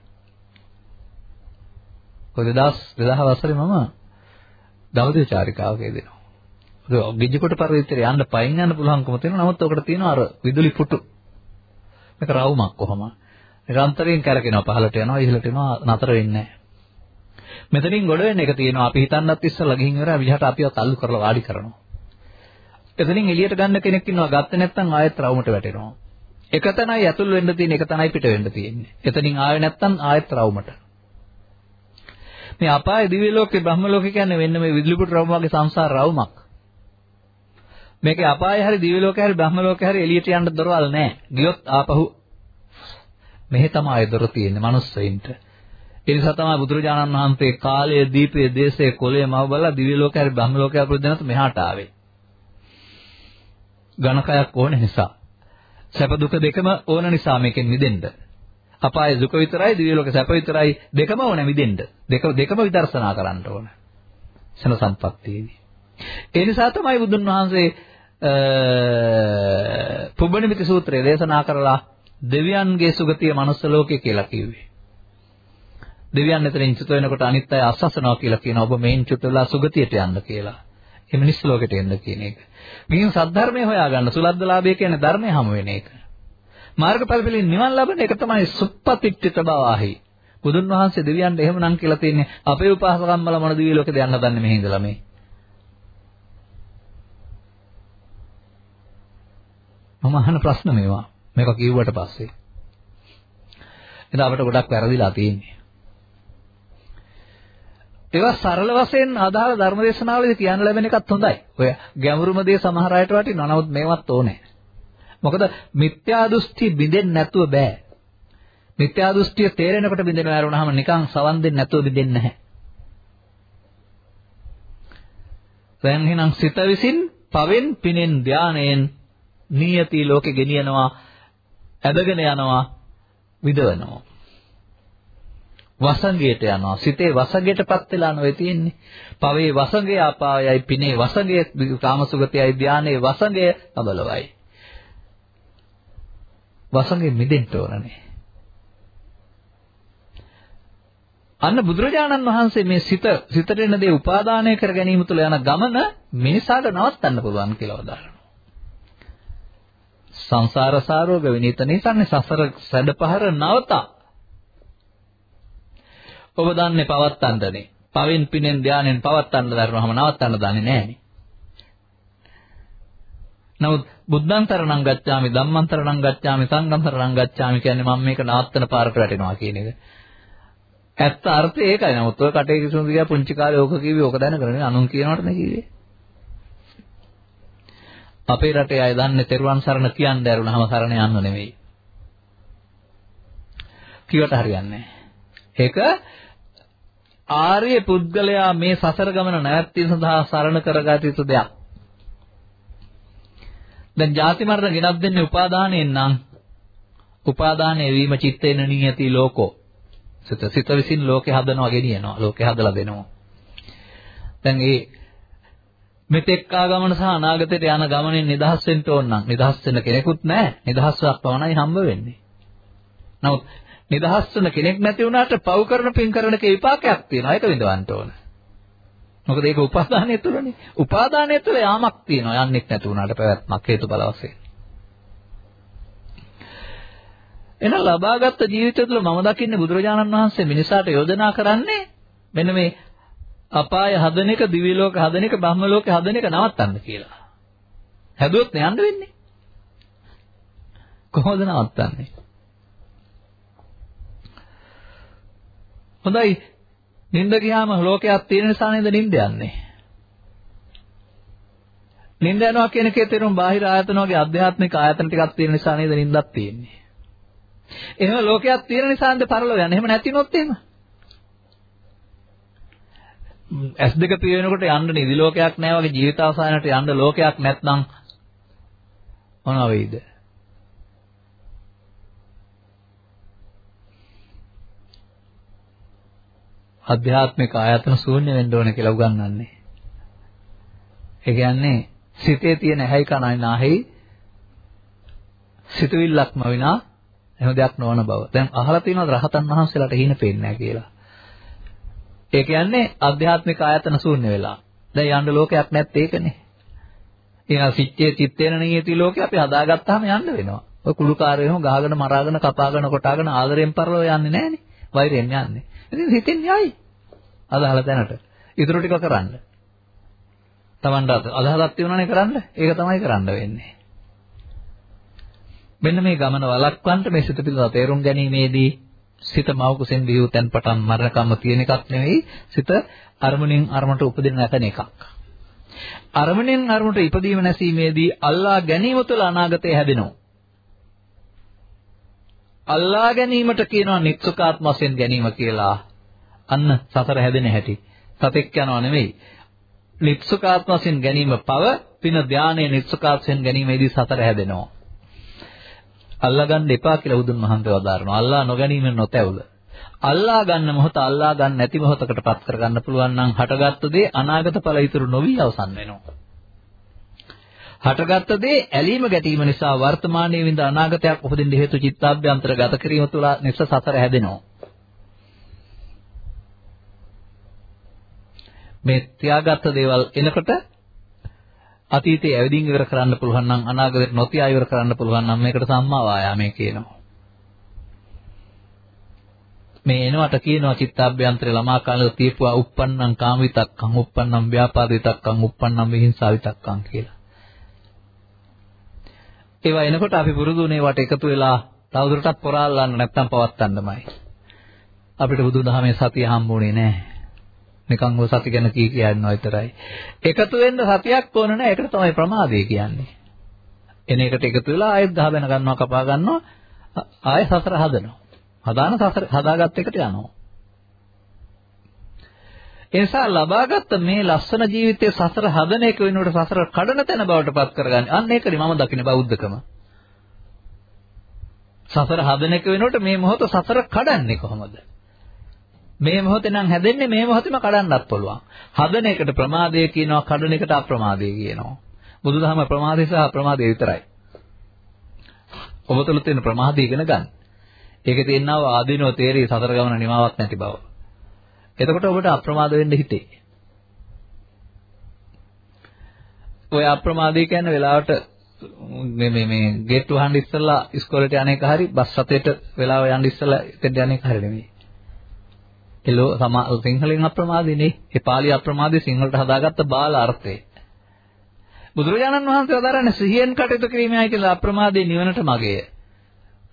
ඔය 2000 2000 වසරේ මම දවදේ චාරිකාවක යෙදෙනවා. ඔය ගිජ්ජකොට පරිවිතරය යන්න පයින් යන්න පුළුවන්කම තියෙනවා. නමුත් ඔකට තියෙනවා අර විදුලි පුටු. මේක රවුමක් කොහොම. නිරන්තරයෙන් කැරකෙනවා පහළට යනවා ඉහළට එනවා නතර වෙන්නේ නැහැ. මෙතනින් ගොඩ වෙන එක තියෙනවා අපි හිතන්නත් ඉස්සලා ගිහින් ඉවරයි විදිහට අපිව තල්ලු කරලා වාඩි කරනවා. එතනින් එළියට ගන්න කෙනෙක් ඉන්නවා ගත්තේ නැත්නම් ආයෙත් රවුමට වැටෙනවා. එක තැනයි ඇතුල් වෙන්න තියෙන එක තැනයි පිට වෙන්න තියෙන්නේ. එතනින් ආයෙ නැත්නම් ආයෙත් රවුමට. මේ අපාය දිව්‍ය ලෝකේ බ්‍රහ්ම ලෝකේ කියන්නේ වෙන්න මේ විදුලි පුටු රවුම වගේ සංසාර රවුමක්. මේකේ අපාය හැරි දිව්‍ය ලෝකේ හැරි බ්‍රහ්ම ලෝකේ හැරි එළියට යන්න දොරවල් නැහැ. ගියොත් ආපහු මෙහෙ තමයි දොර තියෙන්නේ මනුස්සයින්ට. ඒ නිසා තමයි බුදුරජාණන් වහන්සේ කාලය, දීපය, දේශය, කොලය මව බලලා දිව්‍ය ලෝකේ හැරි බ්‍රහ්ම ලෝකේ අපුරු දෙනත් මෙහාට ආවේ. ඝනකයක් ඕන නිසා. සැප දුක දෙකම ඕන නිසා මේකෙන් මිදෙන්න. අපාය දුක විතරයි දිව්‍ය ලෝක සැප විතරයි දෙකම ඕන මිදෙන්න. දෙක දෙකම විදර්ශනා කරන්න ඕන. සන සම්පත්තියේදී. ඒ නිසා තමයි බුදුන් වහන්සේ පුබ්බනිමිති සූත්‍රය දේශනා කරලා දෙවියන්ගේ සුගතිය මනුස්ස ලෝකේ කියලා කිව්වේ. දෙවියන් එතනින් චුත වෙනකොට අනිත් අය අස්සසනවා කියලා කියනවා. ඔබ මේන් චුත වෙලා සුගතියට යන්න කියලා. ඒ මිනිස් ලෝකෙට එන්න කියන එක. ගිහින් සද්ධර්මය හොයාගන්න සුලද්දලාභය කියන්නේ ධර්මය හමු වෙන එක. මාර්ගඵල පිළින් නිවන් ලබන එක තමයි සුප්පතිට්ඨිත බවාහි. බුදුන් වහන්සේ දෙවියන්ට එහෙමනම් කියලා තියෙන්නේ අපේ උපාසකම්මල මොන දිවි ලෝකෙද යන්න දන්නේ මෙහි ඉඳලා මේ. මම අහන ප්‍රශ්න මේවා. මේක කිව්වට පස්සේ. එතන අපිට ගොඩක් වැරදිලා තියෙන්නේ. ඒවා සරල වශයෙන් අදාළ ධර්මදේශනාවලදී කියන්න ලැබෙන එකත් හොඳයි. ඔය ගැඹුරුම දේ සමහර අයට වටිනවා. නමුත් මේවත් ඕනේ. මොකද මිත්‍යා දෘෂ්ටි බිඳෙන්නේ නැතුව බෑ. මිත්‍යා දෘෂ්ටිය තේරෙනකොට බිඳෙනවා ආරුණාම නිකන් සවන් දෙන්නේ නැතුව බිඳෙන්නේ නැහැ. දැන් එහෙනම් සිත විසින් පවෙන් පිනෙන් ධානයෙන් නියති ලෝකෙ ගෙනියනවා ඇදගෙන යනවා විදවනවා වසඟයට යනවා සිතේ වසඟයටපත් වෙලා නොවේ තියෙන්නේ පවේ වසඟය අපායයි පිනේ වසඟය කාමසුගතයයි ධානයේ වසඟය අබලවයි වසඟෙ මිදෙන්න ඕනනේ අන්න බුදුරජාණන් වහන්සේ මේ සිත සිතට එන දේ උපාදානය කර ගැනීම තුළ යන ගමන මිනිසාට නවත්තන්න පුළුවන් කියලා වදාළා. සංසාර සාරෝග විනීත නිසන්නේ සසර සැඩපහර නවතා. ඔබ දන්නේ පවත්තන්නනේ. පවෙන් පිනෙන් ධානයෙන් පවත්තන්න දරනවම නවත්තන්න දන්නේ නැහනේ. නමුත් බුද්ධං තරණං ගච්ඡාමි ධම්මං තරණං ගච්ඡාමි සංඝං තරණං ගච්ඡාමි කියන්නේ මම මේක නවත්තන පාරට වැටෙනවා කියන එක. ඇත්ත අර්ථය ඒකයි. නමුත් ඔය කටේ කිසුඳු ගියා පුංචි කාලේ ඕක කිව්වේ ඕක දැනගෙන අනුන් කියනවට නේ කිව්වේ. අපේ රටේ අය දන්නේ තෙරුවන් සරණ කියන්න ඇරුණාම සරණ යන්න නෙවෙයි. කිවට හරියන්නේ ඒක ආර්ය පුද්ගලයා මේ සසර ගමන නැවැත්වීම සඳහා සරණ කරගත යුතු දෙයක්. දැන් ಜಾති මරණ ගෙනත් දෙන්නේ උපාදානයෙන් නම් උපාදානයේ වීම චිත්තේන නියති ලෝකෝ. සිත සිත විසින් ලෝකේ හදනවා ගෙනියනවා. ලෝකේ හදලා දෙනවා. දැන් ඒ මෙතෙක් ආගමන සහ අනාගතයට යන ගමනෙන් නිදහස් වෙන්න ඕන නම් නිදහස් වෙන කෙනෙකුත් නැහැ. නිදහස්වක් පවණයි හම්බ වෙන්නේ. නමුත් නිදහස් වෙන කෙනෙක් නැති වුණාට පව් කරන පින් කරන කේ විපාකයක් තියෙනවා. ඒක විඳවන්න ඕන. මොකද ඒක උපාදානය තුළනේ උපාදානය තුළ යාමක් තියෙනවා යන්නෙක් නැති වුණාට පැවැත්මක් හේතුඵල වශයෙන් එහෙනම් ලබාගත් ජීවිතය තුළ මම දකින්නේ බුදුරජාණන් වහන්සේ මිනිසාට යෝජනා කරන්නේ මෙන්න මේ අපාය හදන එක, දිව්‍ය ලෝක හදන එක, බ්‍රහ්ම ලෝක හදන එක නවත්තන්න කියලා. හැදුවොත් යන්න වෙන්නේ. කොහොමද නවත්තන්නේ? හොඳයි. නිින්ද ගියාම ලෝකයක් තියෙන නිසා නේද නිින්ද යන්නේ? නිින්ද යනවා කියන එකේ තේරුම බාහිර ආයතන වගේ අධ්‍යාත්මික ආයතන ටිකක් තියෙන නිසා නේද නිින්දක් තියෙන්නේ? එහෙම ලෝකයක් තියෙන නිසාද පරලෝ යන්නේ. එහෙම නැතිනොත් එහෙම. S2 පියෙනකොට යන්න නිදි ලෝකයක් නැහැ වගේ ජීවිත අවසානයට යන්න ලෝකයක් නැත්නම් මොනවා වෙයිද? අධ්‍යාත්මික ආයතන ශූන්‍ය වෙන්න ඕන කියලා උගන්වන්නේ. ඒ කියන්නේ සිතේ තියෙන ඇහැයි කනයි නාහයි සිතුවිල්ලක්ම විනා එහෙම දෙයක් නොවන බව. දැන් අහලා තියෙනවද රහතන් වහන්සේලාට හිණ පේන්නේ නැහැ කියලා. ඒ කියන්නේ ආධ්‍යාත්මික ආයතන ශූන්‍ය වෙලා. දැන් යන්න ලෝකයක් නැත්තේ ඒකනේ. එහෙනම් සිච්චේ චිත්තේන නියති ලෝකේ අපි හදාගත්තාම යන්න වෙනවා. ඔය කුළුකාරයෝ ගහගෙන මරාගෙන කපාගෙන කොටාගෙන ආදරෙන් පරලෝ යන්නේ නැහනේ. වෛරයෙන් යන්නේ. ඉතින් හිතෙන් යයි. අදහලා දැනට. ඊටු ටික කරන්න. Tamanට අදහසක් තියෙනවනේ කරන්න. ඒක තමයි කරන්න වෙන්නේ. මෙන්න මේ ගමන වළක්වන්න මේ සිත පිළිබඳව තේරුම් ගැනීමේදී සිත මව කුසෙන් බිහිව තැන් පටන් මරණකම්ම තියෙන එකක් නෙවෙයි සිත අරමුණෙන් අරමුණට උපදින නැතන එකක්. අරමුණෙන් අරමුණට ඉපදීම නැසීමේදී අල්ලා ගැනීම තුළ අනාගතය හැදෙනවා. අල්ලා ගැනීමට කියනවා නිත්සුකාත්ම වශයෙන් ගැනීම කියලා. අන්න සතර හැදෙන හැටි. සතෙක් යනවා නෙවෙයි. නිත්සුකාත්ම වශයෙන් ගැනීම පව පින ධානයේ නිත්සුකාත්මයෙන් ගැනීමේදී සතර හැදෙනවා. අල්ලා ගන්න එපා කියලා බුදුන් වහන්සේ වදාරනවා. අල්ලා නොගැනීමෙන් නොතැවුල. අල්ලා ගන්න මොහොත අල්ලා ගන්න නැති මොහොතකටපත් කරගන්න පුළුවන් නම් හටගත්තු දේ අනාගත ඵල ඉතුරු නොවි අවසන් වෙනවා. හටගත්ත දේ ඇලීම ගැටීම නිසා වර්තමානයේ විඳ අනාගතයක් උපදින්න හේතු චිත්තාභ්‍යන්තර ගත කිරීම තුළ නිස්ස සතර හැදෙනවා. මේ තියාගත්ත දේවල් එනකොට අතීතයේ ඇවිදින් ඉවර කරන්න පුළුවන් නම් අනාගතේ නොතියා ඉවර කරන්න පුළුවන් නම් මේකට සම්මා වායාමයේ කියනවා. මේ එනවට කියනවා චිත්තාභ්‍යන්තරේ ළමා කාලේ තියපුවා uppannam කාමිතක්කං uppannam ව්‍යාපාදිතක්කං uppannam විහිංසාවිතක්කං කියලා. ඒවා එනකොට අපි පුරුදුනේ වට එකතු වෙලා තවදුරටත් පොරාලන්න නැත්තම් පවත්තන්නමයි. අපිට බුදුදහමේ සතිය හම්බුනේ නැහැ. නිකන් ඔය සති ගැන කී කියනවා විතරයි. එකතු වෙන්න සතියක් ඕන නැහැ. ඒකට තමයි ප්‍රමාදය කියන්නේ. එන එකට එකතු වෙලා ආයෙත් ගහ බැන ගන්නවා කපා ගන්නවා ආයෙ සසර හදනවා. හදාන සසර හදාගත්ත එකට යනවා. ඒ නිසා ලබාගත් මේ ලස්සන ජීවිතයේ සසර හදන එක වෙනුවට සසර කඩන තැන බවට පත් කරගන්නේ. අන්න ඒකනේ මම දකින්නේ බෞද්ධකම. සසර හදන එක වෙනුවට මේ මොහොත සසර කඩන්නේ කොහොමද? මේ මොහොතේ නම් හැදෙන්නේ මේ මොහොතේම කඩන්නත් පුළුවන්. හදන එකට ප්‍රමාදය කියනවා, කඩන එකට අප්‍රමාදය කියනවා. බුදුදහම ප්‍රමාදය සහ අප්‍රමාදය විතරයි. ඔබ තුළ තියෙන ප්‍රමාදය ඉගෙන ගන්න. ඒකේ තියෙනව ආදීනෝ තේරී සතර ගමන නිමාවක් නැති බව. එතකොට ඔබට අප්‍රමාද වෙන්න හිතේ. ඔය අප්‍රමාදී කියන්නේ වෙලාවට මේ මේ මේ ගේට් වහන්න ඉස්සෙල්ලා ඉස්කෝලේට යන එක හරි බස් රථයට වෙලාව යන්න ඉස්සෙල්ලා එතෙන්ට යන එක හරි නෙමෙයි. එලෝ සමා සිංහලෙන් අප්‍රමාදීනේ. ඒ පාලි අප්‍රමාදී සිංහලට හදාගත්ත බාල අර්ථය. බුදුරජාණන් වහන්සේ වදාරන්නේ සිහියෙන් කටයුතු කිරීමයි කියලා අප්‍රමාදී නිවනට මගේය.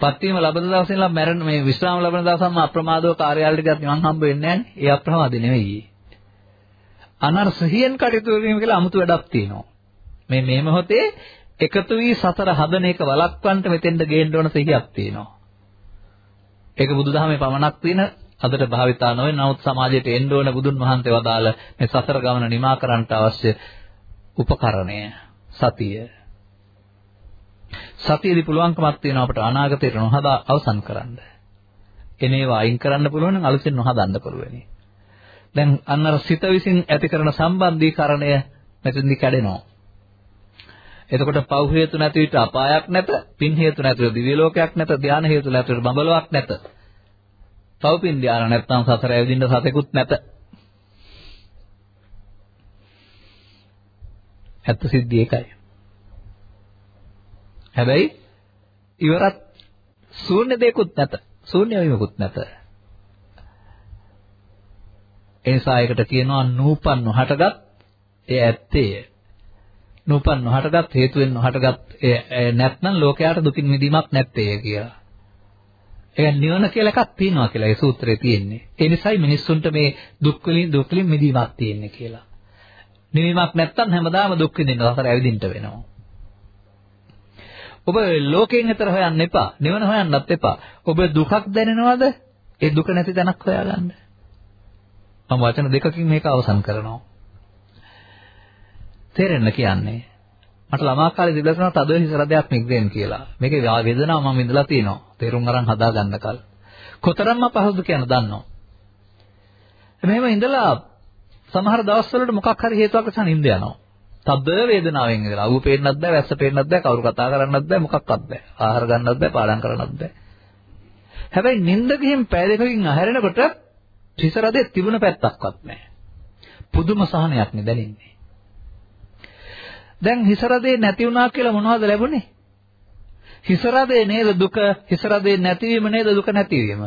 පත්වීම ලබන දවසේ ඉඳලා මැරෙන මේ විශ්‍රාම ලබන දවසම අප්‍රමාදව කාර්යාලයට ගියත් නිවන් හම්බ වෙන්නේ නැහැ. ඒ අප්‍රමාදී නෙවෙයි. අනර සිහියෙන් කටයුතු කිරීම කියලා 아무තු වැඩක් තියෙනවා. මේ මේ මොහොතේ එකතු වී සතර හදන එක වළක්වන්න මෙතෙන්ද ගේන්න ඕන සිහියක් තියෙනවා. ඒක බුදුදහමේ පමණක් තියෙන අදට භාවිතා නොවේ නමුත් සමාජයට එන්න ඕන බුදුන් වහන්සේ වදාළ මේ සතර ගමන නිමා කරන්නට අවශ්‍ය උපකරණය සතිය සතියේදී පුළුවන්කමක් තියෙනවා අපට අනාගතයට නොහදා අවසන් කරන්න. එනේවා අයින් කරන්න පුළුවන් නම් අලුතෙන් නොහදන්න පුළුවනි. දැන් අන්න අර සිත විසින් ඇති කරන සම්බන්ධීකරණය මෙතෙන්දි කැඩෙනවා. එතකොට පව් හේතු නැති විට අපායක් නැත, පින් හේතු නැතිව දිව්‍ය ලෝකයක් නැත, ධාන හේතු නැතිව බඹලොවක් නැත. පව් පින් ධාන නැත්නම් සතර ඇවිදින්න සතෙකුත් නැත. ඇත්ත සිද්ධිය ඒකයි. හැබැයි ඉවරත් ශූන්‍ය දෙයක්වත් නැත. ශූන්‍ය වීමකුත් නැත. ඒ නිසා ඒකට කියනවා නූපන් නොහටගත් ඒ ඇත්තේ. නූපන් නොහටගත් හේතුවෙන් නොහටගත් ඒ නැත්නම් ලෝකයට දුකින් මිදීමක් නැත්තේ කියලා. ඒ නිවන කියලා එකක් තියෙනවා කියලා ඒ සූත්‍රයේ තියෙන්නේ. ඒ නිසායි මිනිස්සුන්ට මේ දුක් වලින් දුක් වලින් මිදීමක් තියෙන්නේ කියලා. නිවීමක් නැත්තම් හැමදාම දුක් විඳින්න හතර ඇවිදින්න වෙනවා. ඔබ ලෝකයෙන් එතර හොයන්න එපා. නිවන හොයන්නත් එපා. ඔබ දුකක් දැනෙනවද? ඒ දුක නැති තැනක් හොයාගන්න. මම වචන දෙකකින් මේක අවසන් කරනවා. තේරෙන්න කියන්නේ මට ළමා කාලේ තිබුණා තමයි තද හිසරදයක් මිග්‍රේන් කියලා. මේකේ වේදනාව මම විඳලා තියෙනවා. තේරුම් අරන් හදා ගන්න කල. කොතරම්ම පහසුද කියන දන්නවා. මෙහෙම ඉඳලා සමහර දවස්වලට මොකක් හරි හේතුවක් නිසා නිින්ද යනවා. තද වේදනාවෙන් ඉඳලා අවු පේන්නත් බෑ වැස්ස පේන්නත් බෑ කවුරු කතා කරන්නත් බෑ මොකක්වත් බෑ. ආහාර ගන්නත් බෑ පාඩම් කරන්නත් බෑ. හැබැයි නිින්ද ගිහින් පැය දෙකකින් අහැරෙනකොට තිසරදේ තිබුණ පැත්තක්වත් නැහැ පුදුම සහනයක් නේ දැනෙන්නේ දැන් හිසරදේ නැති වුණා කියලා මොනවද ලැබුණේ? හිසරදේ නේද දුක? හිසරදේ නැතිවීම නේද දුක නැතිවීම?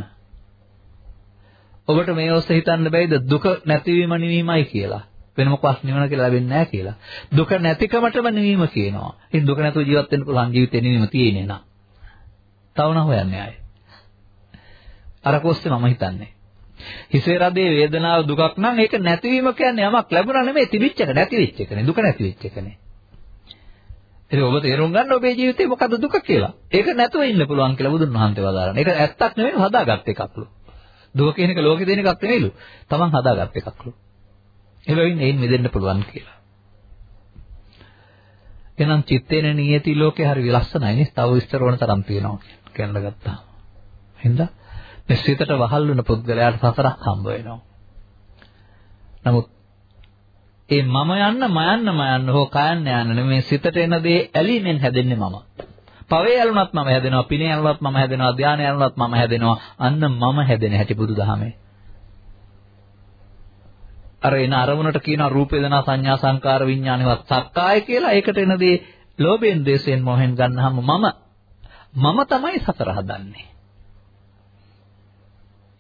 ඔබට මේ ඔස්සේ හිතන්න බැයිද දුක නැතිවීම නිවීමයි කියලා? වෙන මොකක්වත් නිවන කියලා ලැබෙන්නේ නැහැ කියලා. දුක නැතිකමටම නිවීම කියනවා. ඉතින් දුක නැතුව ජීවත් වෙන්න පුළුවන් ජීවිතේ නිවීම තියෙන්නේ නා. තවන හොයන්නේ ආයේ. අර කොස්සේ මම හිතන්නේ. හිසේ රදේ වේදනාව දුකක් නම් ඒක නැතිවීම කියන්නේ යමක් ලැබුණා නෙමෙයි තිබිච්ච එක නැති වෙච්ච එකනේ. දුක නැති වෙච්ච එකනේ. ඉතින් ඔබ තේරුම් ගන්න ඔබේ ජීවිතේ මොකද්ද දුක කියලා. ඒක නැතුව ඉන්න පුළුවන් කියලා බුදුන් වහන්සේ වදාරන. ඒක ඇත්තක් නෙමෙයි හදාගත් එකක්ලු. දුක කියන එක ලෝකේ දෙන එකක් නෙමෙයිලු. Taman හදාගත් එකක්ලු. එබැවින් එයින් මිදෙන්න පුළුවන් කියලා. එහෙනම් චිත්තේන නියති ලෝකේ හරි ලස්සනයි නේ. තව විස්තර වුණ තරම් තියෙනවා කියන්න ගත්තා. හින්දා මේ සිතට වහල් වෙන පුද්ගලයාට සසරක් හම්බ වෙනවා. නමුත් ඒ මම යන්න මයන්න මයන්න හෝ කයන්න යන්න නෙමේ සිතට එන දේ ඇලීමෙන් හැදෙන්නේ මම. පවේ ඇලුනත් මම හැදෙනවා, පිනේ ඇලුනත් මම හැදෙනවා, ධානය ඇලුනත් මම හැදෙනවා. අන්න මම හැදෙන හැටි බුදුදහමේ. අර එන අරමුණට කියනවා රූප වේදනා සංඥා සංකාර විඥානවත් සක්කාය කියලා. ඒකට එන දේ ලෝභයෙන්, ද්වේෂයෙන්, මොහෙන් ගන්නාම මම මම තමයි සතර හදන්නේ.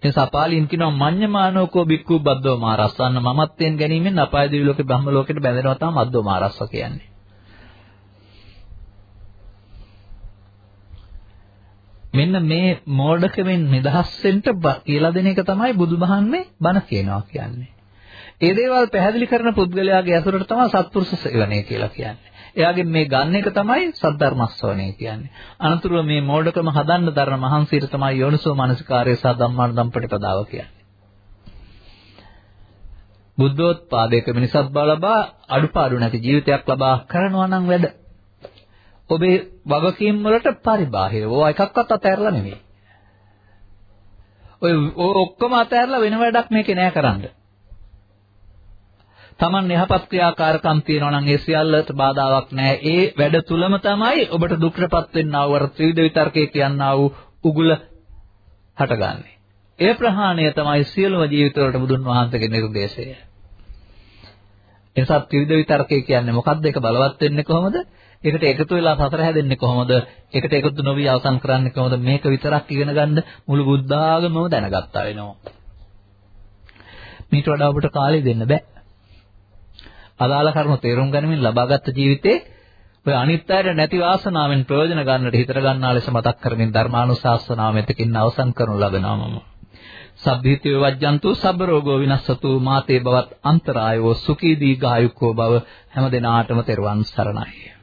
ඒ සපාලින් කියනවා මඤ්ඤමානෝකෝ බික්කු බද්දෝ මාරස්සන්න මමත්වෙන් ගැනීමෙන් අපාය දිවි ලෝකේ බ්‍රහ්ම ලෝකෙට බැඳෙනවා තමයි මද්දෝ මාරස්ස කියන්නේ. මෙන්න මේ මෝඩකමෙන් නිදහස් වෙන්න කියලා දෙන එක තමයි බුදුබහන්නේ බණ කියනවා කියන්නේ. ඒ දේවල් පැහැදිලි කරන පුද්ගලයාගේ ඇසුරට තමයි සත්පුරුෂ සේවනය කියලා කියන්නේ. එයාගෙන් මේ ගන්න එක තමයි සද්ධර්මස්සවණය කියන්නේ. අනතුරුව මේ මෝඩකම හදන්න දරන මහන්සියට තමයි යෝනිසෝ මනසිකාරය සහ ධම්මානුධම් ප්‍රතිපදාව කියන්නේ. බුද්ධෝත්පාදයක මිනිසත් බව ලබා අඩුපාඩු නැති ජීවිතයක් ලබා කරනවා නම් වැඩ. ඔබේ වගකීම් වලට පරිබාහිර ඕවා එකක්වත් අතහැරලා නෙවෙයි. ඔය ඔක්කොම අතහැරලා වෙන වැඩක් මේකේ නෑ කරන්නේ. Taman යහපත් ක්‍රියාකාරකම් තියෙනවා නම් ඒ සියල්ලට බාධාවක් නැහැ. ඒ වැඩ තුලම තමයි ඔබට දුක්ටපත් වෙන්නා වූ වර ත්‍රිවිධ විතර්කයේ කියනා වූ උගුල හටගන්නේ. ඒ ප්‍රහාණය තමයි සියලුම ජීවිතවලට බුදුන් වහන්සේගේ නිර්දේශය. එනිසා ත්‍රිවිධ විතර්කය කියන්නේ මොකක්ද? ඒක බලවත් වෙන්නේ කොහොමද? ඒකට එකතු වෙලා සතර හැදෙන්නේ කොහොමද? ඒකට එකතු නොවි අවසන් කරන්නේ කොහොමද? මේක විතරක් ඉගෙන ගන්න මුළු බුද්ධ ආගමම දැනගත්තා වෙනවා. මීට වඩා ඔබට කාලය දෙන්න බෑ. අදාළ කරුණු තේරුම් ගැනීමෙන් ලබාගත් ජීවිතේ ඔය අනිත් අයට නැති වාසනාවෙන් ප්‍රයෝජන ගන්නට හිතර ගන්නා ලෙස මතක් කරමින් ධර්මානුශාසනාව මෙතකින් අවසන් කරනු ලබනවා මම. සබ්බීතිව වජ්ජන්තු සබ්බ රෝගෝ විනස්සතු මාතේ බවත් අන්තරායෝ සුඛී දීඝායුක්කෝ බව හැම දිනාටම තෙරුවන් සරණයි.